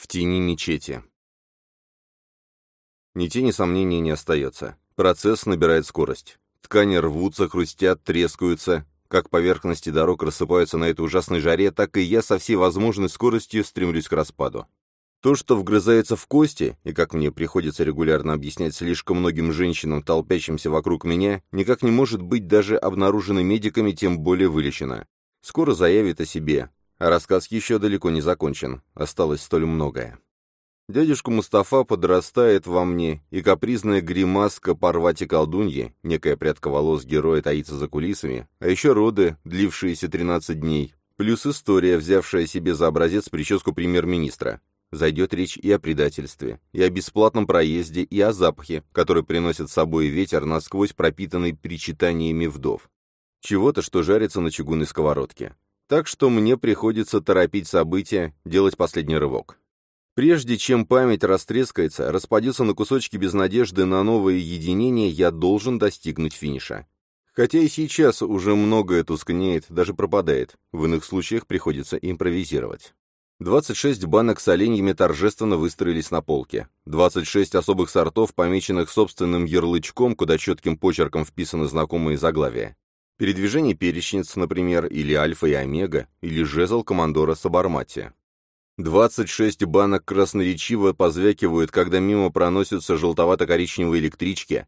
В тени мечети. Ни тени сомнений не остается. Процесс набирает скорость. Ткани рвутся, хрустят, трескаются. Как поверхности дорог рассыпаются на этой ужасной жаре, так и я со всей возможной скоростью стремлюсь к распаду. То, что вгрызается в кости, и как мне приходится регулярно объяснять слишком многим женщинам, толпящимся вокруг меня, никак не может быть даже обнаружено медиками, тем более вылечено. Скоро заявит о себе, рассказ еще далеко не закончен, осталось столь многое. Дядюшка Мустафа подрастает во мне, и капризная гримаска порвать и колдуньи, некая прядка волос героя таится за кулисами, а еще роды, длившиеся 13 дней, плюс история, взявшая себе за образец прическу премьер-министра. Зайдет речь и о предательстве, и о бесплатном проезде, и о запахе, который приносит с собой ветер, насквозь пропитанный причитаниями вдов. Чего-то, что жарится на чугунной сковородке. Так что мне приходится торопить события, делать последний рывок. Прежде чем память растрескается, распадется на кусочки без надежды на новое единение, я должен достигнуть финиша. Хотя и сейчас уже многое тускнеет, даже пропадает. В иных случаях приходится импровизировать. 26 банок с оленьями торжественно выстроились на полке. 26 особых сортов, помеченных собственным ярлычком, куда четким почерком вписаны знакомые заглавия. Передвижение перечниц, например, или альфа и омега, или жезл командора Сабармати. 26 банок красноречиво позвякивают, когда мимо проносятся желтовато-коричневые электрички,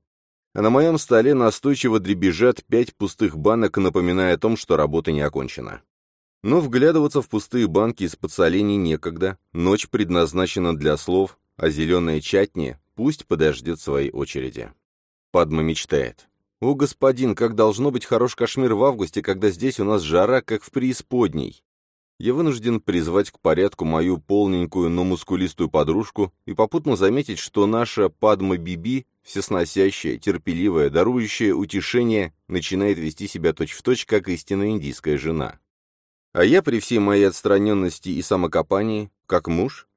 а на моем столе настойчиво дребезжат пять пустых банок, напоминая о том, что работа не окончена. Но вглядываться в пустые банки из-под солений некогда, ночь предназначена для слов, а зеленая чатни пусть подождет своей очереди. Падма мечтает. «О, господин, как должно быть хорош Кашмир в августе, когда здесь у нас жара, как в преисподней!» Я вынужден призвать к порядку мою полненькую, но мускулистую подружку и попутно заметить, что наша Падма Биби, всесносящая, терпеливая, дарующая утешение, начинает вести себя точь-в-точь, точь, как истинная индийская жена. А я при всей моей отстраненности и самокопании, как муж,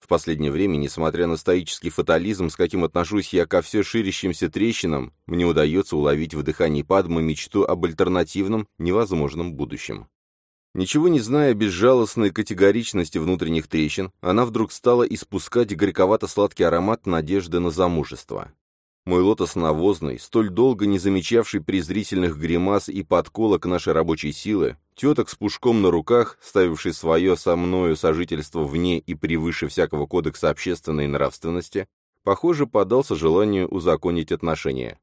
в последнее время, несмотря на стоический фатализм, с каким отношусь я ко все ширящимся трещинам, мне удается уловить в дыхании Падмы мечту об альтернативном, невозможном будущем. Ничего не зная о безжалостной категоричности внутренних трещин, она вдруг стала испускать горьковато-сладкий аромат надежды на замужество. Мой лотос навозный, столь долго не замечавший презрительных гримас и подколок нашей рабочей силы, теток с пушком на руках, ставивший свое со мною сожительство вне и превыше всякого кодекса общественной нравственности, похоже, поддался желанию узаконить отношения.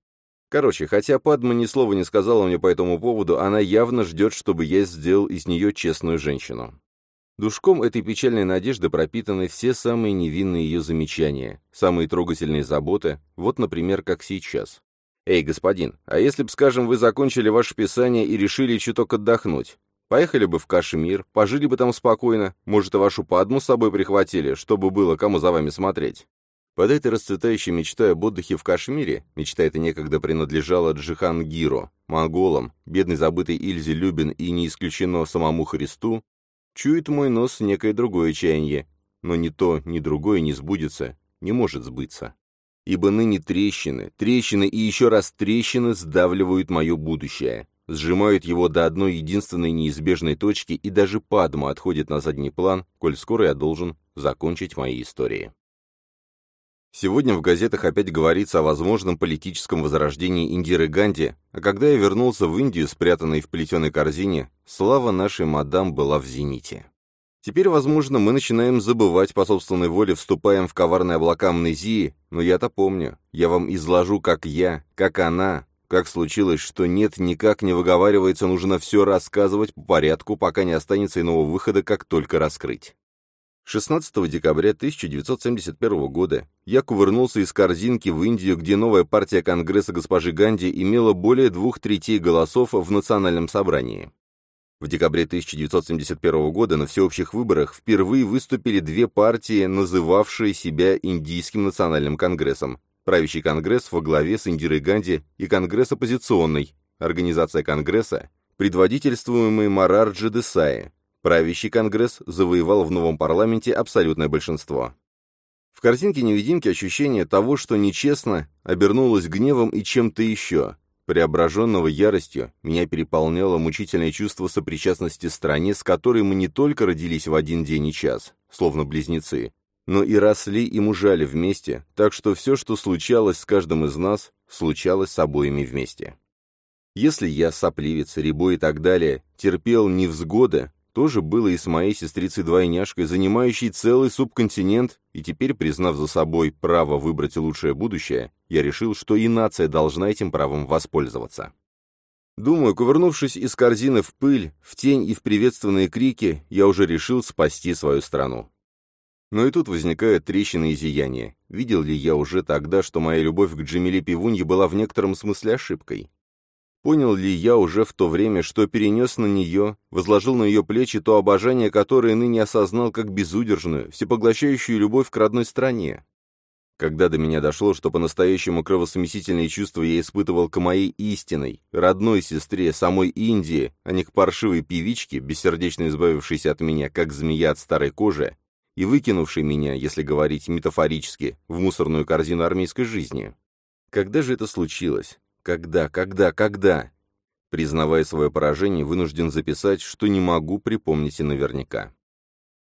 Короче, хотя Падма ни слова не сказала мне по этому поводу, она явно ждет, чтобы я сделал из нее честную женщину. Душком этой печальной надежды пропитаны все самые невинные ее замечания, самые трогательные заботы, вот, например, как сейчас. «Эй, господин, а если б, скажем, вы закончили ваше писание и решили чуток отдохнуть? Поехали бы в Кашмир, пожили бы там спокойно, может, и вашу падму с собой прихватили, чтобы было кому за вами смотреть?» Под этой расцветающей мечтой об отдыхе в Кашмире, мечта эта некогда принадлежала Джихангиру, монголам, бедной забытой Ильзе Любин и не исключено самому Христу, Чует мой нос некое другое чаяние, но ни то, ни другое не сбудется, не может сбыться. Ибо ныне трещины, трещины и еще раз трещины сдавливают мое будущее, сжимают его до одной единственной неизбежной точки, и даже Падма отходит на задний план, коль скоро я должен закончить мои истории. Сегодня в газетах опять говорится о возможном политическом возрождении Индиры Ганди, а когда я вернулся в Индию, спрятанный в плетеной корзине, слава нашей мадам была в зените. Теперь, возможно, мы начинаем забывать по собственной воле, вступаем в коварные облака амнезии, но я-то помню. Я вам изложу, как я, как она, как случилось, что нет, никак не выговаривается, нужно все рассказывать по порядку, пока не останется иного выхода, как только раскрыть. 16 декабря 1971 года я кувырнулся из корзинки в Индию, где новая партия Конгресса госпожи Ганди имела более двух третей голосов в национальном собрании. В декабре 1971 года на всеобщих выборах впервые выступили две партии, называвшие себя Индийским национальным конгрессом. Правящий конгресс во главе с Индирой Ганди и конгресс оппозиционный, организация конгресса, предводительствуемый Марарджи Десаи, Правящий Конгресс завоевал в новом парламенте абсолютное большинство. В картинке-невидимке ощущение того, что нечестно, обернулось гневом и чем-то еще. Преображенного яростью, меня переполняло мучительное чувство сопричастности стране, с которой мы не только родились в один день и час, словно близнецы, но и росли и мужали вместе, так что все, что случалось с каждым из нас, случалось с обоими вместе. Если я, сопливец, рябой и так далее, терпел невзгоды, то же было и с моей сестрицей-двойняшкой, занимающей целый субконтинент, и теперь, признав за собой право выбрать лучшее будущее, я решил, что и нация должна этим правом воспользоваться. Думаю, кувырнувшись из корзины в пыль, в тень и в приветственные крики, я уже решил спасти свою страну. Но и тут возникают трещины и зияния. Видел ли я уже тогда, что моя любовь к Джемиле Пивунье была в некотором смысле ошибкой? Понял ли я уже в то время, что перенес на нее, возложил на ее плечи то обожание, которое ныне осознал как безудержную, всепоглощающую любовь к родной стране? Когда до меня дошло, что по-настоящему кровосмесительные чувства я испытывал к моей истинной, родной сестре, самой Индии, а не к паршивой певичке, бессердечно избавившейся от меня, как змея от старой кожи, и выкинувшей меня, если говорить метафорически, в мусорную корзину армейской жизни. Когда же это случилось? Когда, когда, когда? Признавая свое поражение, вынужден записать, что не могу припомнить и наверняка.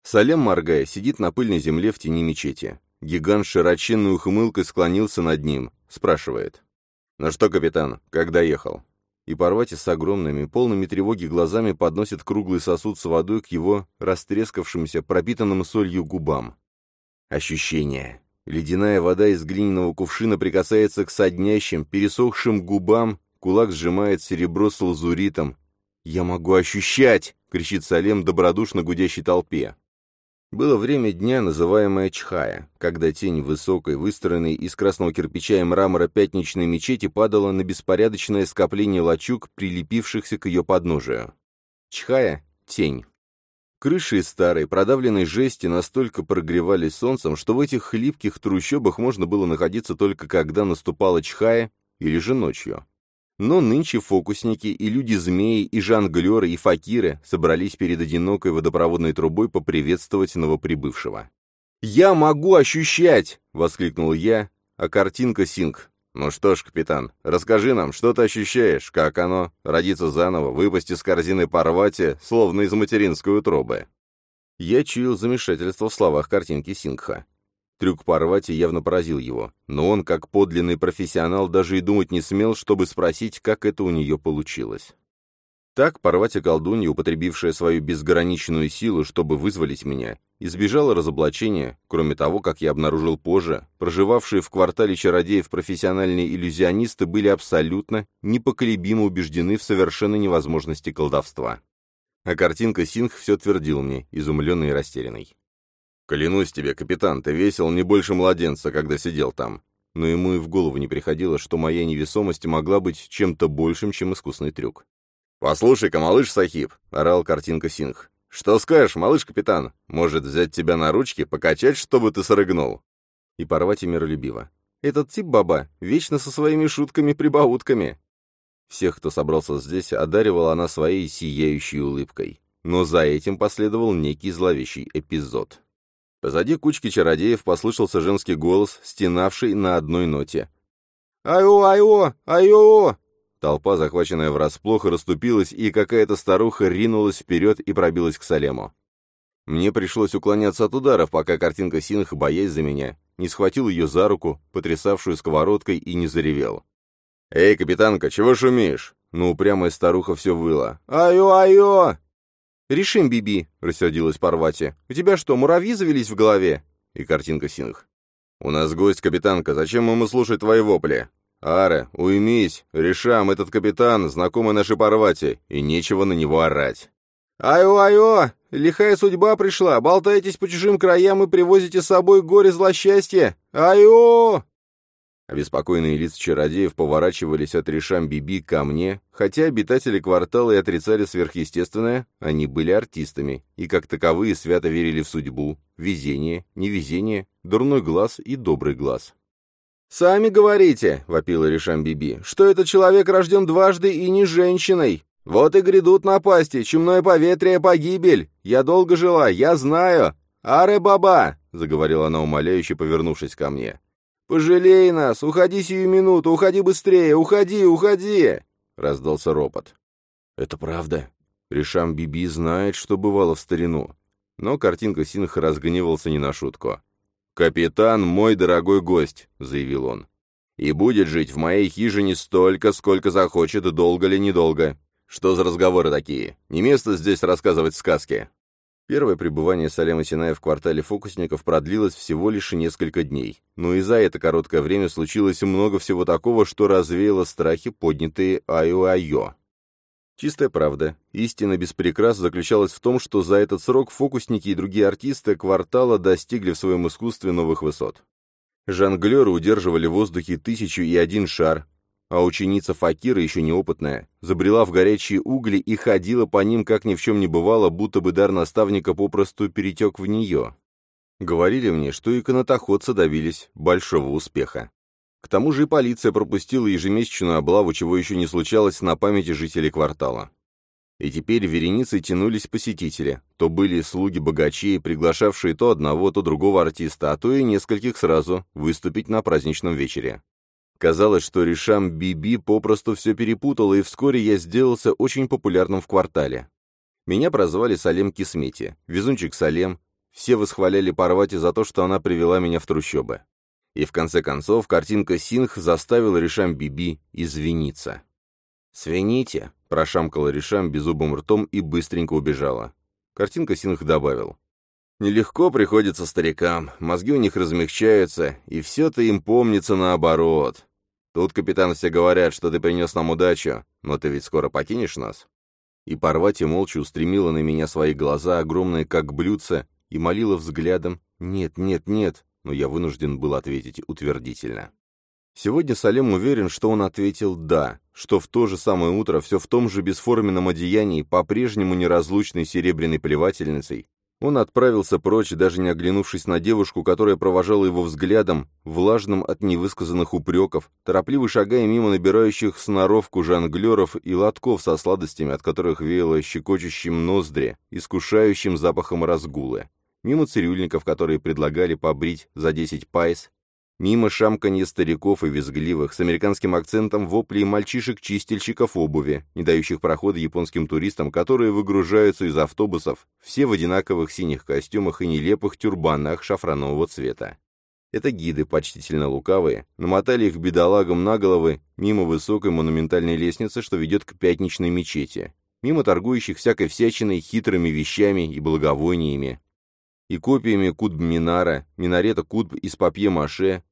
Салем, моргая, сидит на пыльной земле в тени мечети. Гигант широченной ухмылкой склонился над ним. Спрашивает. «Ну что, капитан, когда ехал?» И Парвати с огромными, полными тревоги глазами подносит круглый сосуд с водой к его растрескавшимся, пропитанным солью губам. Ощущение. Ледяная вода из глиняного кувшина прикасается к соднящим, пересохшим губам, кулак сжимает серебро с лазуритом. «Я могу ощущать!» — кричит Салем добродушно гудящей толпе. Было время дня, называемое Чхая, когда тень высокой, выстроенной из красного кирпича и мрамора пятничной мечети падала на беспорядочное скопление лачуг, прилепившихся к ее подножию. Чхая — тень. Крыши из старой, продавленной жести настолько прогревались солнцем, что в этих хлипких трущобах можно было находиться только когда наступала чхая или же ночью. Но нынче фокусники и люди-змеи, и жонглеры, и факиры собрались перед одинокой водопроводной трубой поприветствовать новоприбывшего. «Я могу ощущать!» — воскликнул я, а картинка Синг. «Ну что ж, капитан, расскажи нам, что ты ощущаешь, как оно, родиться заново, выпасть из корзины Парвати, словно из материнской утробы?» Я чуял замешательство в словах картинки Сингха. Трюк Парвати явно поразил его, но он, как подлинный профессионал, даже и думать не смел, чтобы спросить, как это у нее получилось. Так Парвати колдунья, употребившая свою безграничную силу, чтобы вызволить меня, избежала разоблачения, кроме того, как я обнаружил позже, проживавшие в квартале чародеев профессиональные иллюзионисты были абсолютно, непоколебимо убеждены в совершенной невозможности колдовства. А картинка Синх все твердил мне, изумленный и растерянный. «Клянусь тебе, капитан, ты весил не больше младенца, когда сидел там». Но ему и в голову не приходило, что моя невесомость могла быть чем-то большим, чем искусный трюк. «Послушай-ка, малыш Сахиб», — орал картинка Синх. «Что скажешь, малыш-капитан? Может, взять тебя на ручки, покачать, чтобы ты срыгнул?» И порвать и миролюбиво. «Этот тип, баба, вечно со своими шутками-прибаутками». Всех, кто собрался здесь, одаривала она своей сияющей улыбкой. Но за этим последовал некий зловещий эпизод. Позади кучки чародеев послышался женский голос, стенавший на одной ноте. «Айо, айо, айо!» Толпа, захваченная врасплох, расступилась, и какая-то старуха ринулась вперед и пробилась к Салему. Мне пришлось уклоняться от ударов, пока картинка Синх, боясь за меня, не схватил ее за руку, потрясавшую сковородкой, и не заревел. «Эй, капитанка, чего шумишь?» Ну, упрямая старуха все выла. «Айо-айо!» «Решим, Биби», — рассердилась Парвати. «У тебя что, муравьи завелись в голове?» И картинка Синх. «У нас гость, капитанка, зачем ему слушать твои вопли?» «Ара, уймись! Решам, этот капитан, знакомый нашей Парвати, и нечего на него орать!» «Айо-айо! Лихая судьба пришла! Болтаетесь по чужим краям и привозите с собой горе злосчастье! Айо!» Обеспокоенные лица чародеев поворачивались от решам Биби ко мне, хотя обитатели квартала и отрицали сверхъестественное, они были артистами, и как таковые свято верили в судьбу, везение, невезение, дурной глаз и добрый глаз. «Сами говорите», — вопила Решам Биби, — «что этот человек рожден дважды и не женщиной. Вот и грядут напасти, чумное поветрие, погибель. Я долго жила, я знаю. Аре-баба», — заговорила она умоляюще, повернувшись ко мне. «Пожалей нас! Уходи сию минуту! Уходи быстрее! Уходи! Уходи!» — раздался ропот. «Это правда. Решам Биби знает, что бывало в старину». Но картинка Синха разгневался не на шутку. «Капитан, мой дорогой гость», — заявил он. «И будет жить в моей хижине столько, сколько захочет, долго ли недолго. Что за разговоры такие? Не место здесь рассказывать сказки». Первое пребывание Салема Синая в квартале фокусников продлилось всего лишь несколько дней, но и за это короткое время случилось много всего такого, что развеяло страхи, поднятые Айо-Айо. Чистая правда. Истина без прикрас заключалась в том, что за этот срок фокусники и другие артисты квартала достигли в своем искусстве новых высот. Жонглеры удерживали в воздухе тысячу и один шар, а ученица Факира, еще неопытная, забрела в горячие угли и ходила по ним, как ни в чем не бывало, будто бы дар наставника попросту перетек в нее. Говорили мне, что и канатоходцы добились большого успеха. К тому же и полиция пропустила ежемесячную облаву, чего еще не случалось на памяти жителей квартала. И теперь вереницей тянулись посетители. То были слуги богачей, приглашавшие то одного, то другого артиста, а то и нескольких сразу выступить на праздничном вечере. Казалось, что Ришам Биби попросту все перепутал, и вскоре я сделался очень популярным в квартале. Меня прозвали Салем Кисмети, везунчик Салем. Все восхваляли Парвати за то, что она привела меня в трущобы. И в конце концов картинка Синх заставила Ришам Биби извиниться. «Свините», — прошамкала Ришам беззубым ртом и быстренько убежала. Картинка Синх добавил. Нелегко приходится старикам, мозги у них размягчаются, и все-то им помнится наоборот. Тут, капитан, все говорят, что ты принес нам удачу, но ты ведь скоро покинешь нас. И Парвати молча устремила на меня свои глаза, огромные как блюдца, и молила взглядом «Нет, нет, нет», но я вынужден был ответить утвердительно. Сегодня Салем уверен, что он ответил «да», что в то же самое утро, все в том же бесформенном одеянии, по-прежнему неразлучной серебряной плевательницей, он отправился прочь, даже не оглянувшись на девушку, которая провожала его взглядом, влажным от невысказанных упреков, торопливо шагая мимо набирающих сноровку жонглеров и лотков со сладостями, от которых веяло щекочущим ноздри, искушающим запахом разгулы, мимо цирюльников, которые предлагали побрить за 10 пайс, Мимо шамканья стариков и визгливых, с американским акцентом воплей мальчишек-чистильщиков обуви, не дающих прохода японским туристам, которые выгружаются из автобусов, все в одинаковых синих костюмах и нелепых тюрбанах шафранового цвета. Это гиды, почтительно лукавые, намотали их бедолагам на головы мимо высокой монументальной лестницы, что ведет к пятничной мечети, мимо торгующих всякой всячиной, хитрыми вещами и благовониями, и копиями Кутб-Минара, минарета Кутб из папье-маше,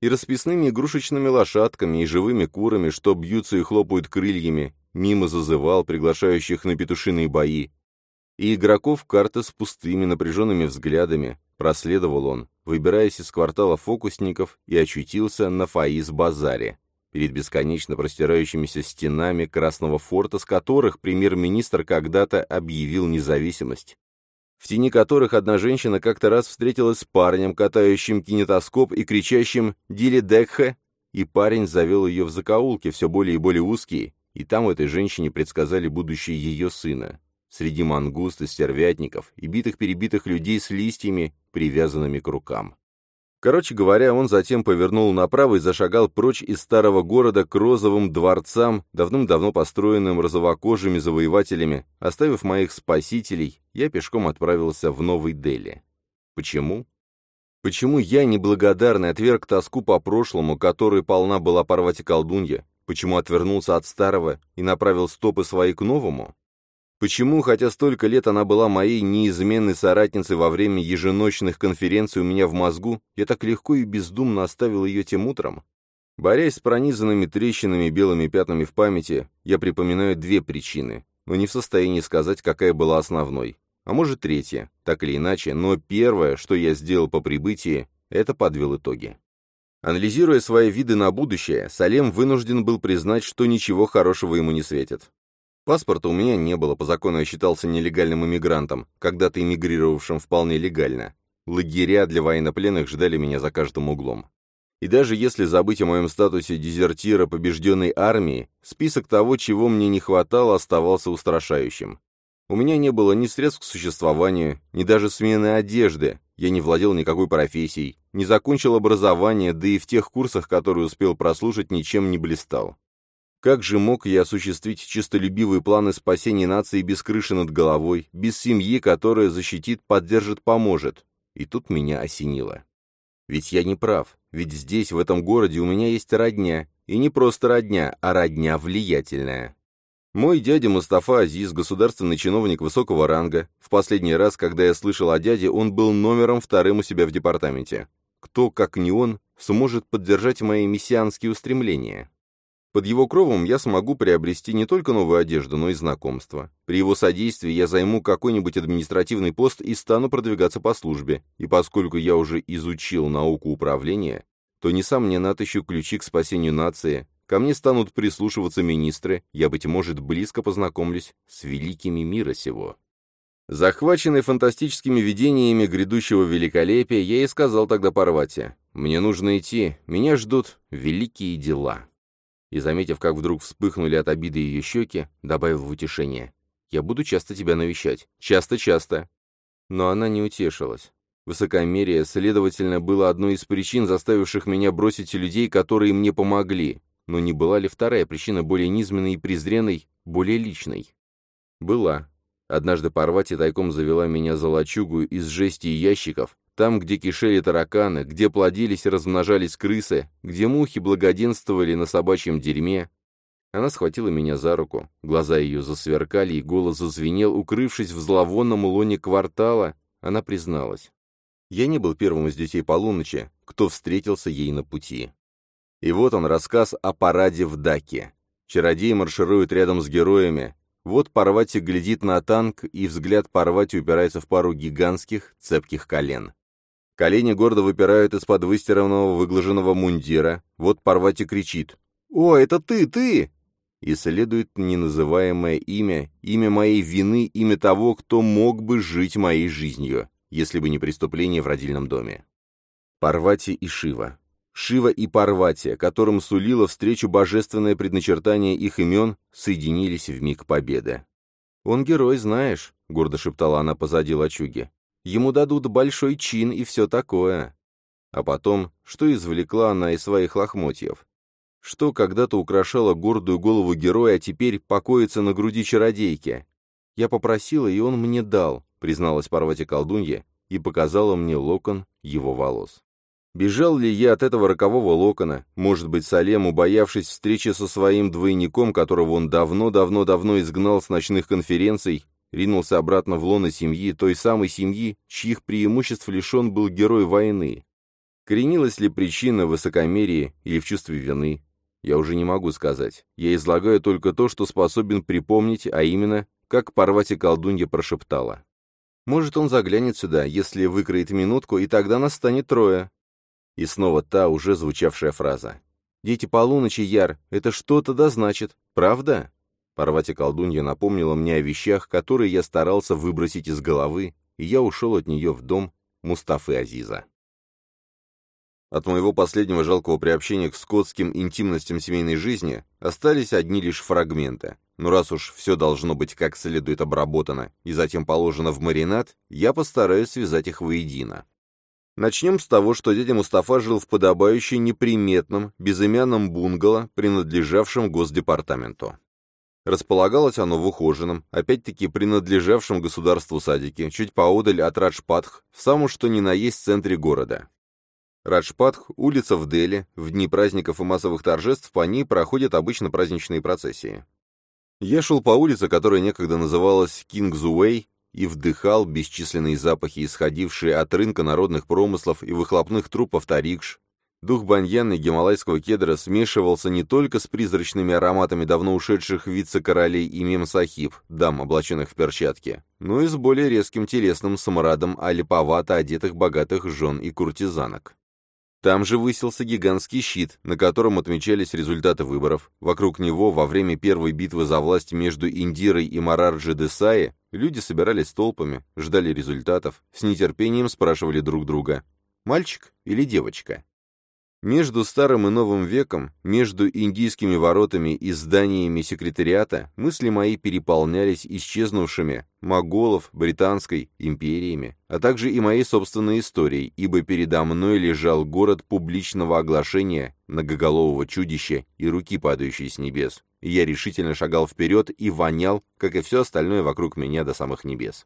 и расписными игрушечными лошадками, и живыми курами, что бьются и хлопают крыльями, мимо зазывал, приглашающих на петушиные бои, и игроков карты с пустыми напряженными взглядами, проследовал он, выбираясь из квартала фокусников и очутился на Фаиз-базаре, перед бесконечно простирающимися стенами Красного форта, с которых премьер-министр когда-то объявил независимость, в тени которых одна женщина как-то раз встретилась с парнем, катающим кинетоскоп и кричащим «Дили Декхе», и парень завел ее в закоулки, все более и более узкие, и там этой женщине предсказали будущее ее сына. Среди мангуст и стервятников, и битых-перебитых людей с листьями, привязанными к рукам. Короче говоря, он затем повернул направо и зашагал прочь из старого города к розовым дворцам, давным-давно построенным розовокожими завоевателями. Оставив моих спасителей, я пешком отправился в Новый Дели. Почему? Почему я, неблагодарный, отверг тоску по прошлому, которой полна была порвать и колдунья? Почему отвернулся от старого и направил стопы свои к новому? Почему, хотя столько лет она была моей неизменной соратницей во время еженочных конференций у меня в мозгу, я так легко и бездумно оставил ее тем утром? Борясь с пронизанными трещинами белыми пятнами в памяти, я припоминаю две причины, но не в состоянии сказать, какая была основной. А может, третья, так или иначе, но первое, что я сделал по прибытии, это подвел итоги. Анализируя свои виды на будущее, Салем вынужден был признать, что ничего хорошего ему не светит. Паспорта у меня не было, по закону я считался нелегальным иммигрантом, когда-то эмигрировавшим вполне легально. Лагеря для военнопленных ждали меня за каждым углом. И даже если забыть о моем статусе дезертира побежденной армии, список того, чего мне не хватало, оставался устрашающим. У меня не было ни средств к существованию, ни даже смены одежды, я не владел никакой профессией, не закончил образование, да и в тех курсах, которые успел прослушать, ничем не блистал. Как же мог я осуществить чистолюбивые планы спасения нации без крыши над головой, без семьи, которая защитит, поддержит, поможет? И тут меня осенило. Ведь я не прав, ведь здесь, в этом городе, у меня есть родня, и не просто родня, а родня влиятельная. Мой дядя Мустафа Азиз, государственный чиновник высокого ранга. В последний раз, когда я слышал о дяде, он был номером вторым у себя в департаменте. Кто, как не он, сможет поддержать мои мессианские устремления? Под его кровом я смогу приобрести не только новую одежду, но и знакомства. При его содействии я займу какой-нибудь административный пост и стану продвигаться по службе. И поскольку я уже изучил науку управления, то, несомненно, отыщу ключи к спасению нации, ко мне станут прислушиваться министры, я, быть может, близко познакомлюсь с великими мира сего. Захваченный фантастическими видениями грядущего великолепия, я и сказал тогда Парвати, «Мне нужно идти, меня ждут великие дела» и, заметив, как вдруг вспыхнули от обиды ее щеки, добавил в утешение. «Я буду часто тебя навещать. Часто-часто». Но она не утешилась. Высокомерие, следовательно, было одной из причин, заставивших меня бросить людей, которые мне помогли. Но не была ли вторая причина более низменной и презренной, более личной? Была. Однажды Парвати тайком завела меня за лачугу из жести и ящиков, там, где кишели тараканы, где плодились и размножались крысы, где мухи благоденствовали на собачьем дерьме. Она схватила меня за руку, глаза ее засверкали, и голос зазвенел, укрывшись в зловонном лоне квартала, она призналась. Я не был первым из детей полуночи, кто встретился ей на пути. И вот он рассказ о параде в Даке. Чародей марширует рядом с героями. Вот Парвати глядит на танк, и взгляд Парвати упирается в пару гигантских, цепких колен. Колени гордо выпирают из-под выстиранного выглаженного мундира. Вот Парвати кричит «О, это ты, ты!» И следует неназываемое имя, имя моей вины, имя того, кто мог бы жить моей жизнью, если бы не преступление в родильном доме. Парвати и Шива. Шива и Парвати, которым сулило встречу божественное предначертание их имен, соединились в миг победы. «Он герой, знаешь», — гордо шептала она позади лачуги. Ему дадут большой чин и все такое. А потом, что извлекла она из своих лохмотьев? Что когда-то украшало гордую голову героя, а теперь покоится на груди чародейки? Я попросила, и он мне дал, призналась Парвати колдунья и показала мне локон его волос. Бежал ли я от этого рокового локона? Может быть, Салем, убоявшись встречи со своим двойником, которого он давно-давно-давно изгнал с ночных конференций, ринулся обратно в лоно семьи, той самой семьи, чьих преимуществ лишен был герой войны. Коренилась ли причина в высокомерии или в чувстве вины? Я уже не могу сказать. Я излагаю только то, что способен припомнить, а именно, как Парвати колдунья прошептала. Может, он заглянет сюда, если выкроет минутку, и тогда нас станет трое. И снова та уже звучавшая фраза. «Дети полуночи, Яр, это что-то да значит, правда?» Парвати колдунья напомнила мне о вещах, которые я старался выбросить из головы, и я ушел от нее в дом Мустафы Азиза. От моего последнего жалкого приобщения к скотским интимностям семейной жизни остались одни лишь фрагменты. Но раз уж все должно быть как следует обработано и затем положено в маринад, я постараюсь связать их воедино. Начнем с того, что дядя Мустафа жил в подобающе неприметном, безымянном бунгало, принадлежавшем Госдепартаменту. Располагалось оно в ухоженном, опять-таки принадлежавшем государству садике, чуть поодаль от Раджпатх, в самом что ни на есть центре города. Раджпатх – улица в Дели, в дни праздников и массовых торжеств по ней проходят обычно праздничные процессии. Я шел по улице, которая некогда называлась Кингзуэй, и вдыхал бесчисленные запахи, исходившие от рынка народных промыслов и выхлопных труб авторикш, Дух баньяна и гималайского кедра смешивался не только с призрачными ароматами давно ушедших вице-королей и мемсахиб, дам, облаченных в перчатки, но и с более резким телесным самарадом алиповато одетых богатых жен и куртизанок. Там же высился гигантский щит, на котором отмечались результаты выборов. Вокруг него во время первой битвы за власть между Индирой и Марарджи Десаи люди собирались толпами, ждали результатов, с нетерпением спрашивали друг друга «Мальчик или девочка?». Между старым и новым веком, между индийскими воротами и зданиями секретариата, мысли мои переполнялись исчезнувшими моголов, британской империями, а также и моей собственной историей, ибо передо мной лежал город публичного оглашения, многоголового чудища и руки, падающие с небес. И я решительно шагал вперед и вонял, как и все остальное вокруг меня до самых небес.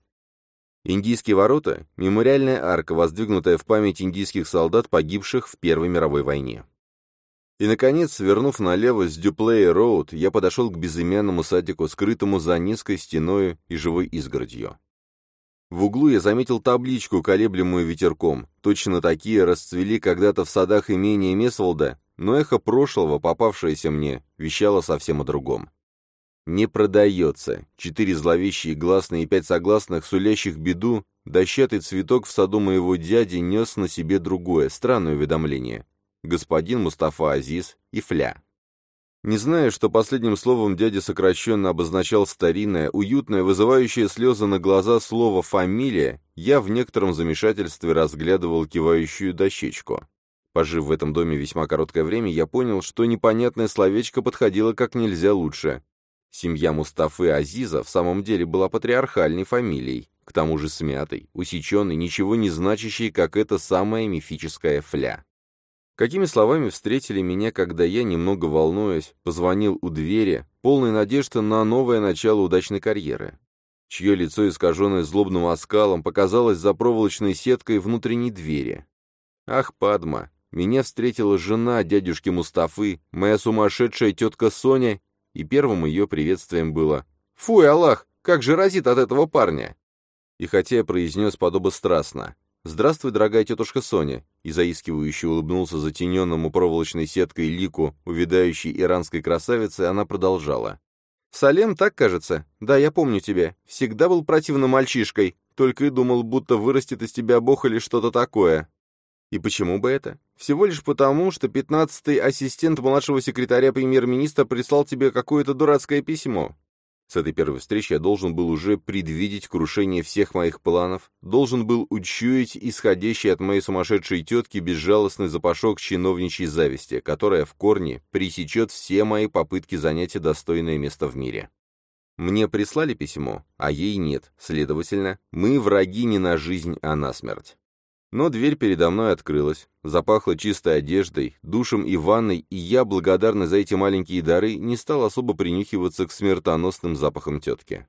Индийские ворота — мемориальная арка, воздвигнутая в память индийских солдат, погибших в Первой мировой войне. И, наконец, свернув налево с Дюплей-Роуд, я подошел к безымянному садику, скрытому за низкой стеной и живой изгородью. В углу я заметил табличку, колеблемую ветерком. Точно такие расцвели когда-то в садах имения Месволда, но эхо прошлого, попавшееся мне, вещало совсем о другом. Не продается. Четыре зловещие гласные и пять согласных, сулящих беду, дощатый цветок в саду моего дяди нес на себе другое, странное уведомление. Господин Мустафа Азиз и Фля. Не знаю, что последним словом дядя сокращенно обозначал старинное, уютное, вызывающее слезы на глаза слово «фамилия», я в некотором замешательстве разглядывал кивающую дощечку. Пожив в этом доме весьма короткое время, я понял, что непонятное словечко подходило как нельзя лучше. Семья Мустафы Азиза в самом деле была патриархальной фамилией, к тому же смятой, усеченной, ничего не значащей, как эта самая мифическая фля. Какими словами встретили меня, когда я, немного волнуясь, позвонил у двери, полной надежды на новое начало удачной карьеры? Чье лицо, искаженное злобным оскалом, показалось за проволочной сеткой внутренней двери? Ах, Падма, меня встретила жена дядюшки Мустафы, моя сумасшедшая тетка Соня и первым ее приветствием было «Фуй, Аллах, как же разит от этого парня!» И хотя я произнес подобострастно «Здравствуй, дорогая тетушка Соня», и заискивающе улыбнулся затененному проволочной сеткой лику увядающей иранской красавицы, она продолжала. «Салем, так кажется? Да, я помню тебя. Всегда был противным мальчишкой, только и думал, будто вырастет из тебя бог или что-то такое. И почему бы это? Всего лишь потому, что пятнадцатый ассистент младшего секретаря премьер-министра прислал тебе какое-то дурацкое письмо. С этой первой встречи я должен был уже предвидеть крушение всех моих планов, должен был учуять исходящий от моей сумасшедшей тетки безжалостный запашок чиновничьей зависти, которая в корне пресечет все мои попытки занять достойное место в мире. Мне прислали письмо, а ей нет, следовательно, мы враги не на жизнь, а на смерть. Но дверь передо мной открылась, запахло чистой одеждой, душем и ванной, и я, благодарный за эти маленькие дары, не стал особо принюхиваться к смертоносным запахам тетки.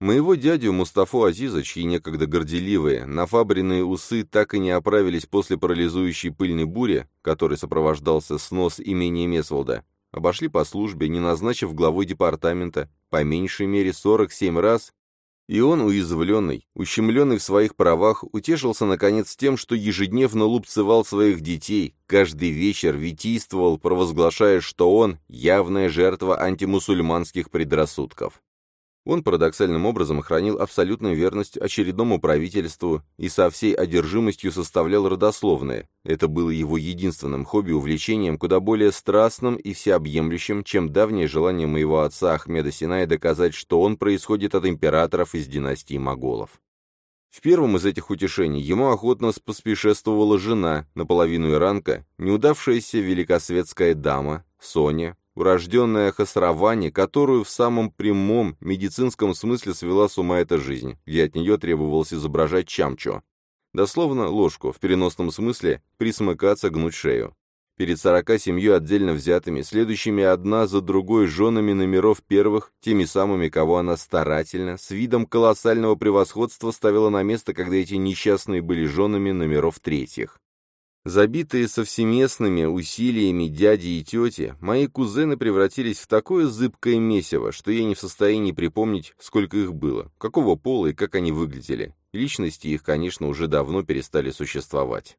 Моего дядю Мустафу Азиза, чьи некогда горделивые, нафабренные усы так и не оправились после парализующей пыльной бури, которой сопровождался снос имени Месволда, обошли по службе, не назначив главой департамента, по меньшей мере 47 раз и он, уязвленный, ущемленный в своих правах, утешился, наконец, тем, что ежедневно лупцевал своих детей, каждый вечер витийствовал, провозглашая, что он — явная жертва антимусульманских предрассудков. Он парадоксальным образом хранил абсолютную верность очередному правительству и со всей одержимостью составлял родословное. Это было его единственным хобби-увлечением, куда более страстным и всеобъемлющим, чем давнее желание моего отца Ахмеда Синая доказать, что он происходит от императоров из династии моголов. В первом из этих утешений ему охотно поспешествовала жена, наполовину иранка, неудавшаяся великосветская дама, Соня, урожденная Хасравани, которую в самом прямом медицинском смысле свела с ума эта жизнь, где от нее требовалось изображать чамчо. Дословно ложку, в переносном смысле присмыкаться, гнуть шею. Перед сорока семью отдельно взятыми, следующими одна за другой женами номеров первых, теми самыми, кого она старательно, с видом колоссального превосходства ставила на место, когда эти несчастные были женами номеров третьих. Забитые совсеместными усилиями дяди и тети, мои кузены превратились в такое зыбкое месиво, что я не в состоянии припомнить, сколько их было, какого пола и как они выглядели. Личности их, конечно, уже давно перестали существовать.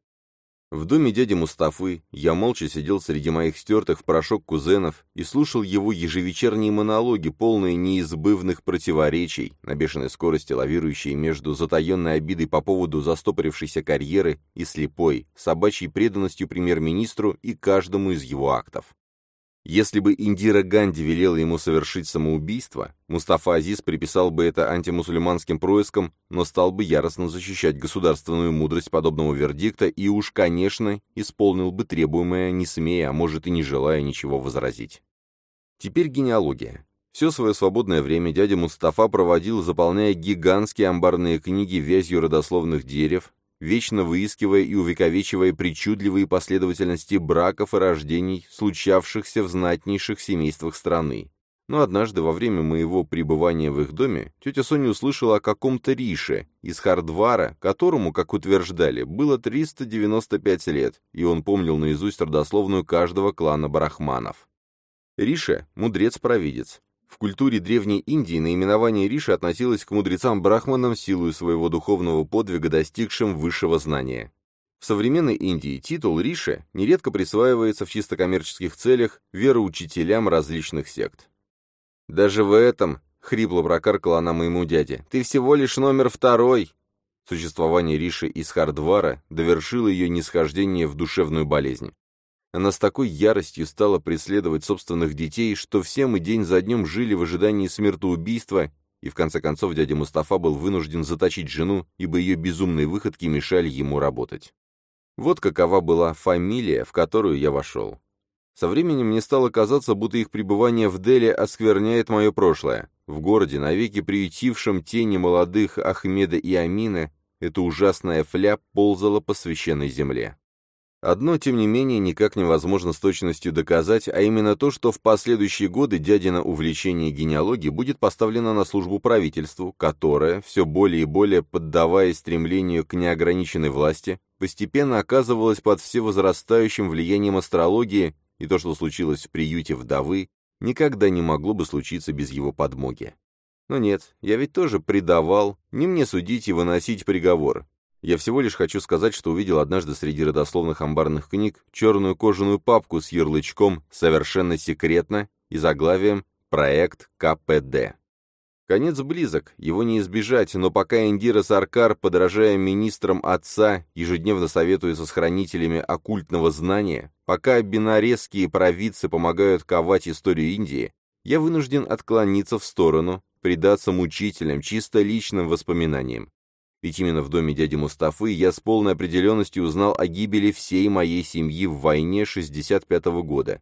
В доме дяди Мустафы я молча сидел среди моих стертых в порошок кузенов и слушал его ежевечерние монологи, полные неизбывных противоречий, на бешеной скорости лавирующие между затаенной обидой по поводу застопорившейся карьеры и слепой, собачьей преданностью премьер-министру и каждому из его актов. Если бы Индира Ганди велела ему совершить самоубийство, Мустафа Азиз приписал бы это антимусульманским проискам, но стал бы яростно защищать государственную мудрость подобного вердикта и уж, конечно, исполнил бы требуемое, не смея, а может и не желая ничего возразить. Теперь генеалогия. Все свое свободное время дядя Мустафа проводил, заполняя гигантские амбарные книги вязью родословных дерев, вечно выискивая и увековечивая причудливые последовательности браков и рождений, случавшихся в знатнейших семействах страны. Но однажды во время моего пребывания в их доме тетя Соня услышала о каком-то Рише из Хардвара, которому, как утверждали, было 395 лет, и он помнил наизусть родословную каждого клана барахманов. Риша – мудрец-провидец. В культуре Древней Индии наименование Риша относилось к мудрецам-брахманам силой своего духовного подвига, достигшим высшего знания. В современной Индии титул Риша нередко присваивается в чисто коммерческих целях вероучителям различных сект. «Даже в этом», — хрипло прокаркала она моему дяде, — «ты всего лишь номер второй». Существование Риши из Хардвара довершило ее нисхождение в душевную болезнь. Она с такой яростью стала преследовать собственных детей, что все мы день за днем жили в ожидании смертоубийства, и в конце концов дядя Мустафа был вынужден заточить жену, ибо ее безумные выходки мешали ему работать. Вот какова была фамилия, в которую я вошел. Со временем мне стало казаться, будто их пребывание в Дели оскверняет мое прошлое. В городе, навеки приютившем тени молодых Ахмеда и Амина, эта ужасная фля ползала по священной земле. Одно, тем не менее, никак невозможно с точностью доказать, а именно то, что в последующие годы дядина увлечение генеалогией будет поставлено на службу правительству, которое, все более и более поддаваясь стремлению к неограниченной власти, постепенно оказывалось под всевозрастающим влиянием астрологии и то, что случилось в приюте вдовы, никогда не могло бы случиться без его подмоги. Но нет, я ведь тоже предавал, не мне судить и выносить приговор. Я всего лишь хочу сказать, что увидел однажды среди родословных амбарных книг черную кожаную папку с ярлычком «Совершенно секретно» и заглавием «Проект КПД». Конец близок, его не избежать, но пока Индира Саркар, подражая министрам отца, ежедневно советуется с хранителями оккультного знания, пока бинаресские провидцы помогают ковать историю Индии, я вынужден отклониться в сторону, предаться мучительным, чисто личным воспоминаниям. Ведь именно в доме дяди Мустафы я с полной определенностью узнал о гибели всей моей семьи в войне 65 -го года,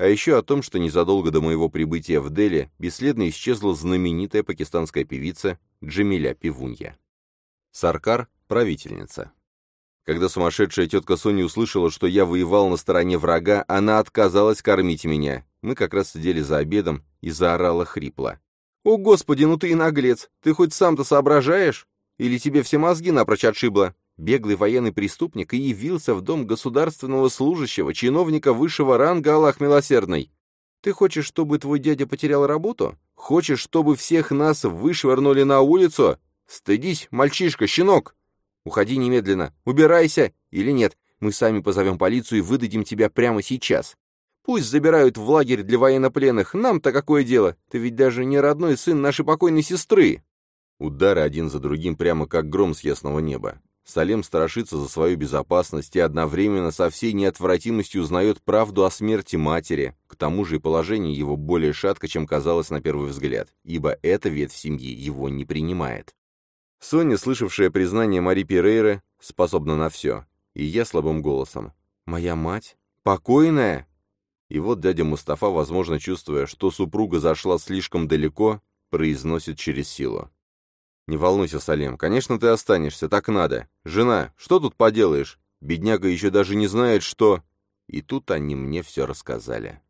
а еще о том, что незадолго до моего прибытия в Дели бесследно исчезла знаменитая пакистанская певица Джамиля Пивунья. Саркар – правительница. Когда сумасшедшая тетка Соня услышала, что я воевал на стороне врага, она отказалась кормить меня. Мы как раз сидели за обедом и заорала хрипло. «О, Господи, ну ты и наглец! Ты хоть сам-то соображаешь? Или тебе все мозги напрочь отшибло? беглый военный преступник и явился в дом государственного служащего, чиновника высшего ранга Аллах Милосердный. Ты хочешь, чтобы твой дядя потерял работу? Хочешь, чтобы всех нас вышвырнули на улицу? Стыдись, мальчишка, щенок! Уходи немедленно, убирайся, или нет, мы сами позовем полицию и выдадим тебя прямо сейчас. Пусть забирают в лагерь для военнопленных, нам-то какое дело? Ты ведь даже не родной сын нашей покойной сестры. Удары один за другим прямо как гром с ясного неба. Салем страшится за свою безопасность и одновременно со всей неотвратимостью узнает правду о смерти матери, к тому же и положение его более шатко, чем казалось на первый взгляд, ибо эта ветвь семьи его не принимает. Соня, слышавшая признание Мари Перейры, способна на все, и я слабым голосом. «Моя мать? Покойная?» И вот дядя Мустафа, возможно, чувствуя, что супруга зашла слишком далеко, произносит через силу. «Не волнуйся, Салем, конечно, ты останешься, так надо. Жена, что тут поделаешь? Бедняга еще даже не знает, что...» И тут они мне все рассказали.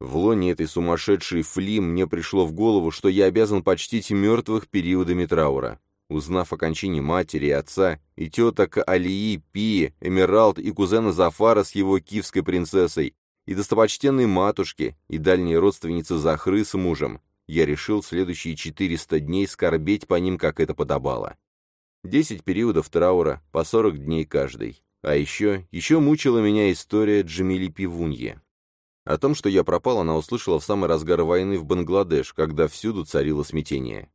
В лоне этой сумасшедшей фли мне пришло в голову, что я обязан почтить мертвых периодами траура. Узнав о кончине матери и отца, и теток Алии, Пии, Эмералд и кузена Зафара с его киевской принцессой, и достопочтенной матушки, и дальние родственницы Захры с мужем, я решил следующие 400 дней скорбеть по ним, как это подобало. Десять периодов траура, по 40 дней каждый. А еще, еще мучила меня история Джамили Пивуньи. О том, что я пропал, она услышала в самый разгар войны в Бангладеш, когда всюду царило смятение.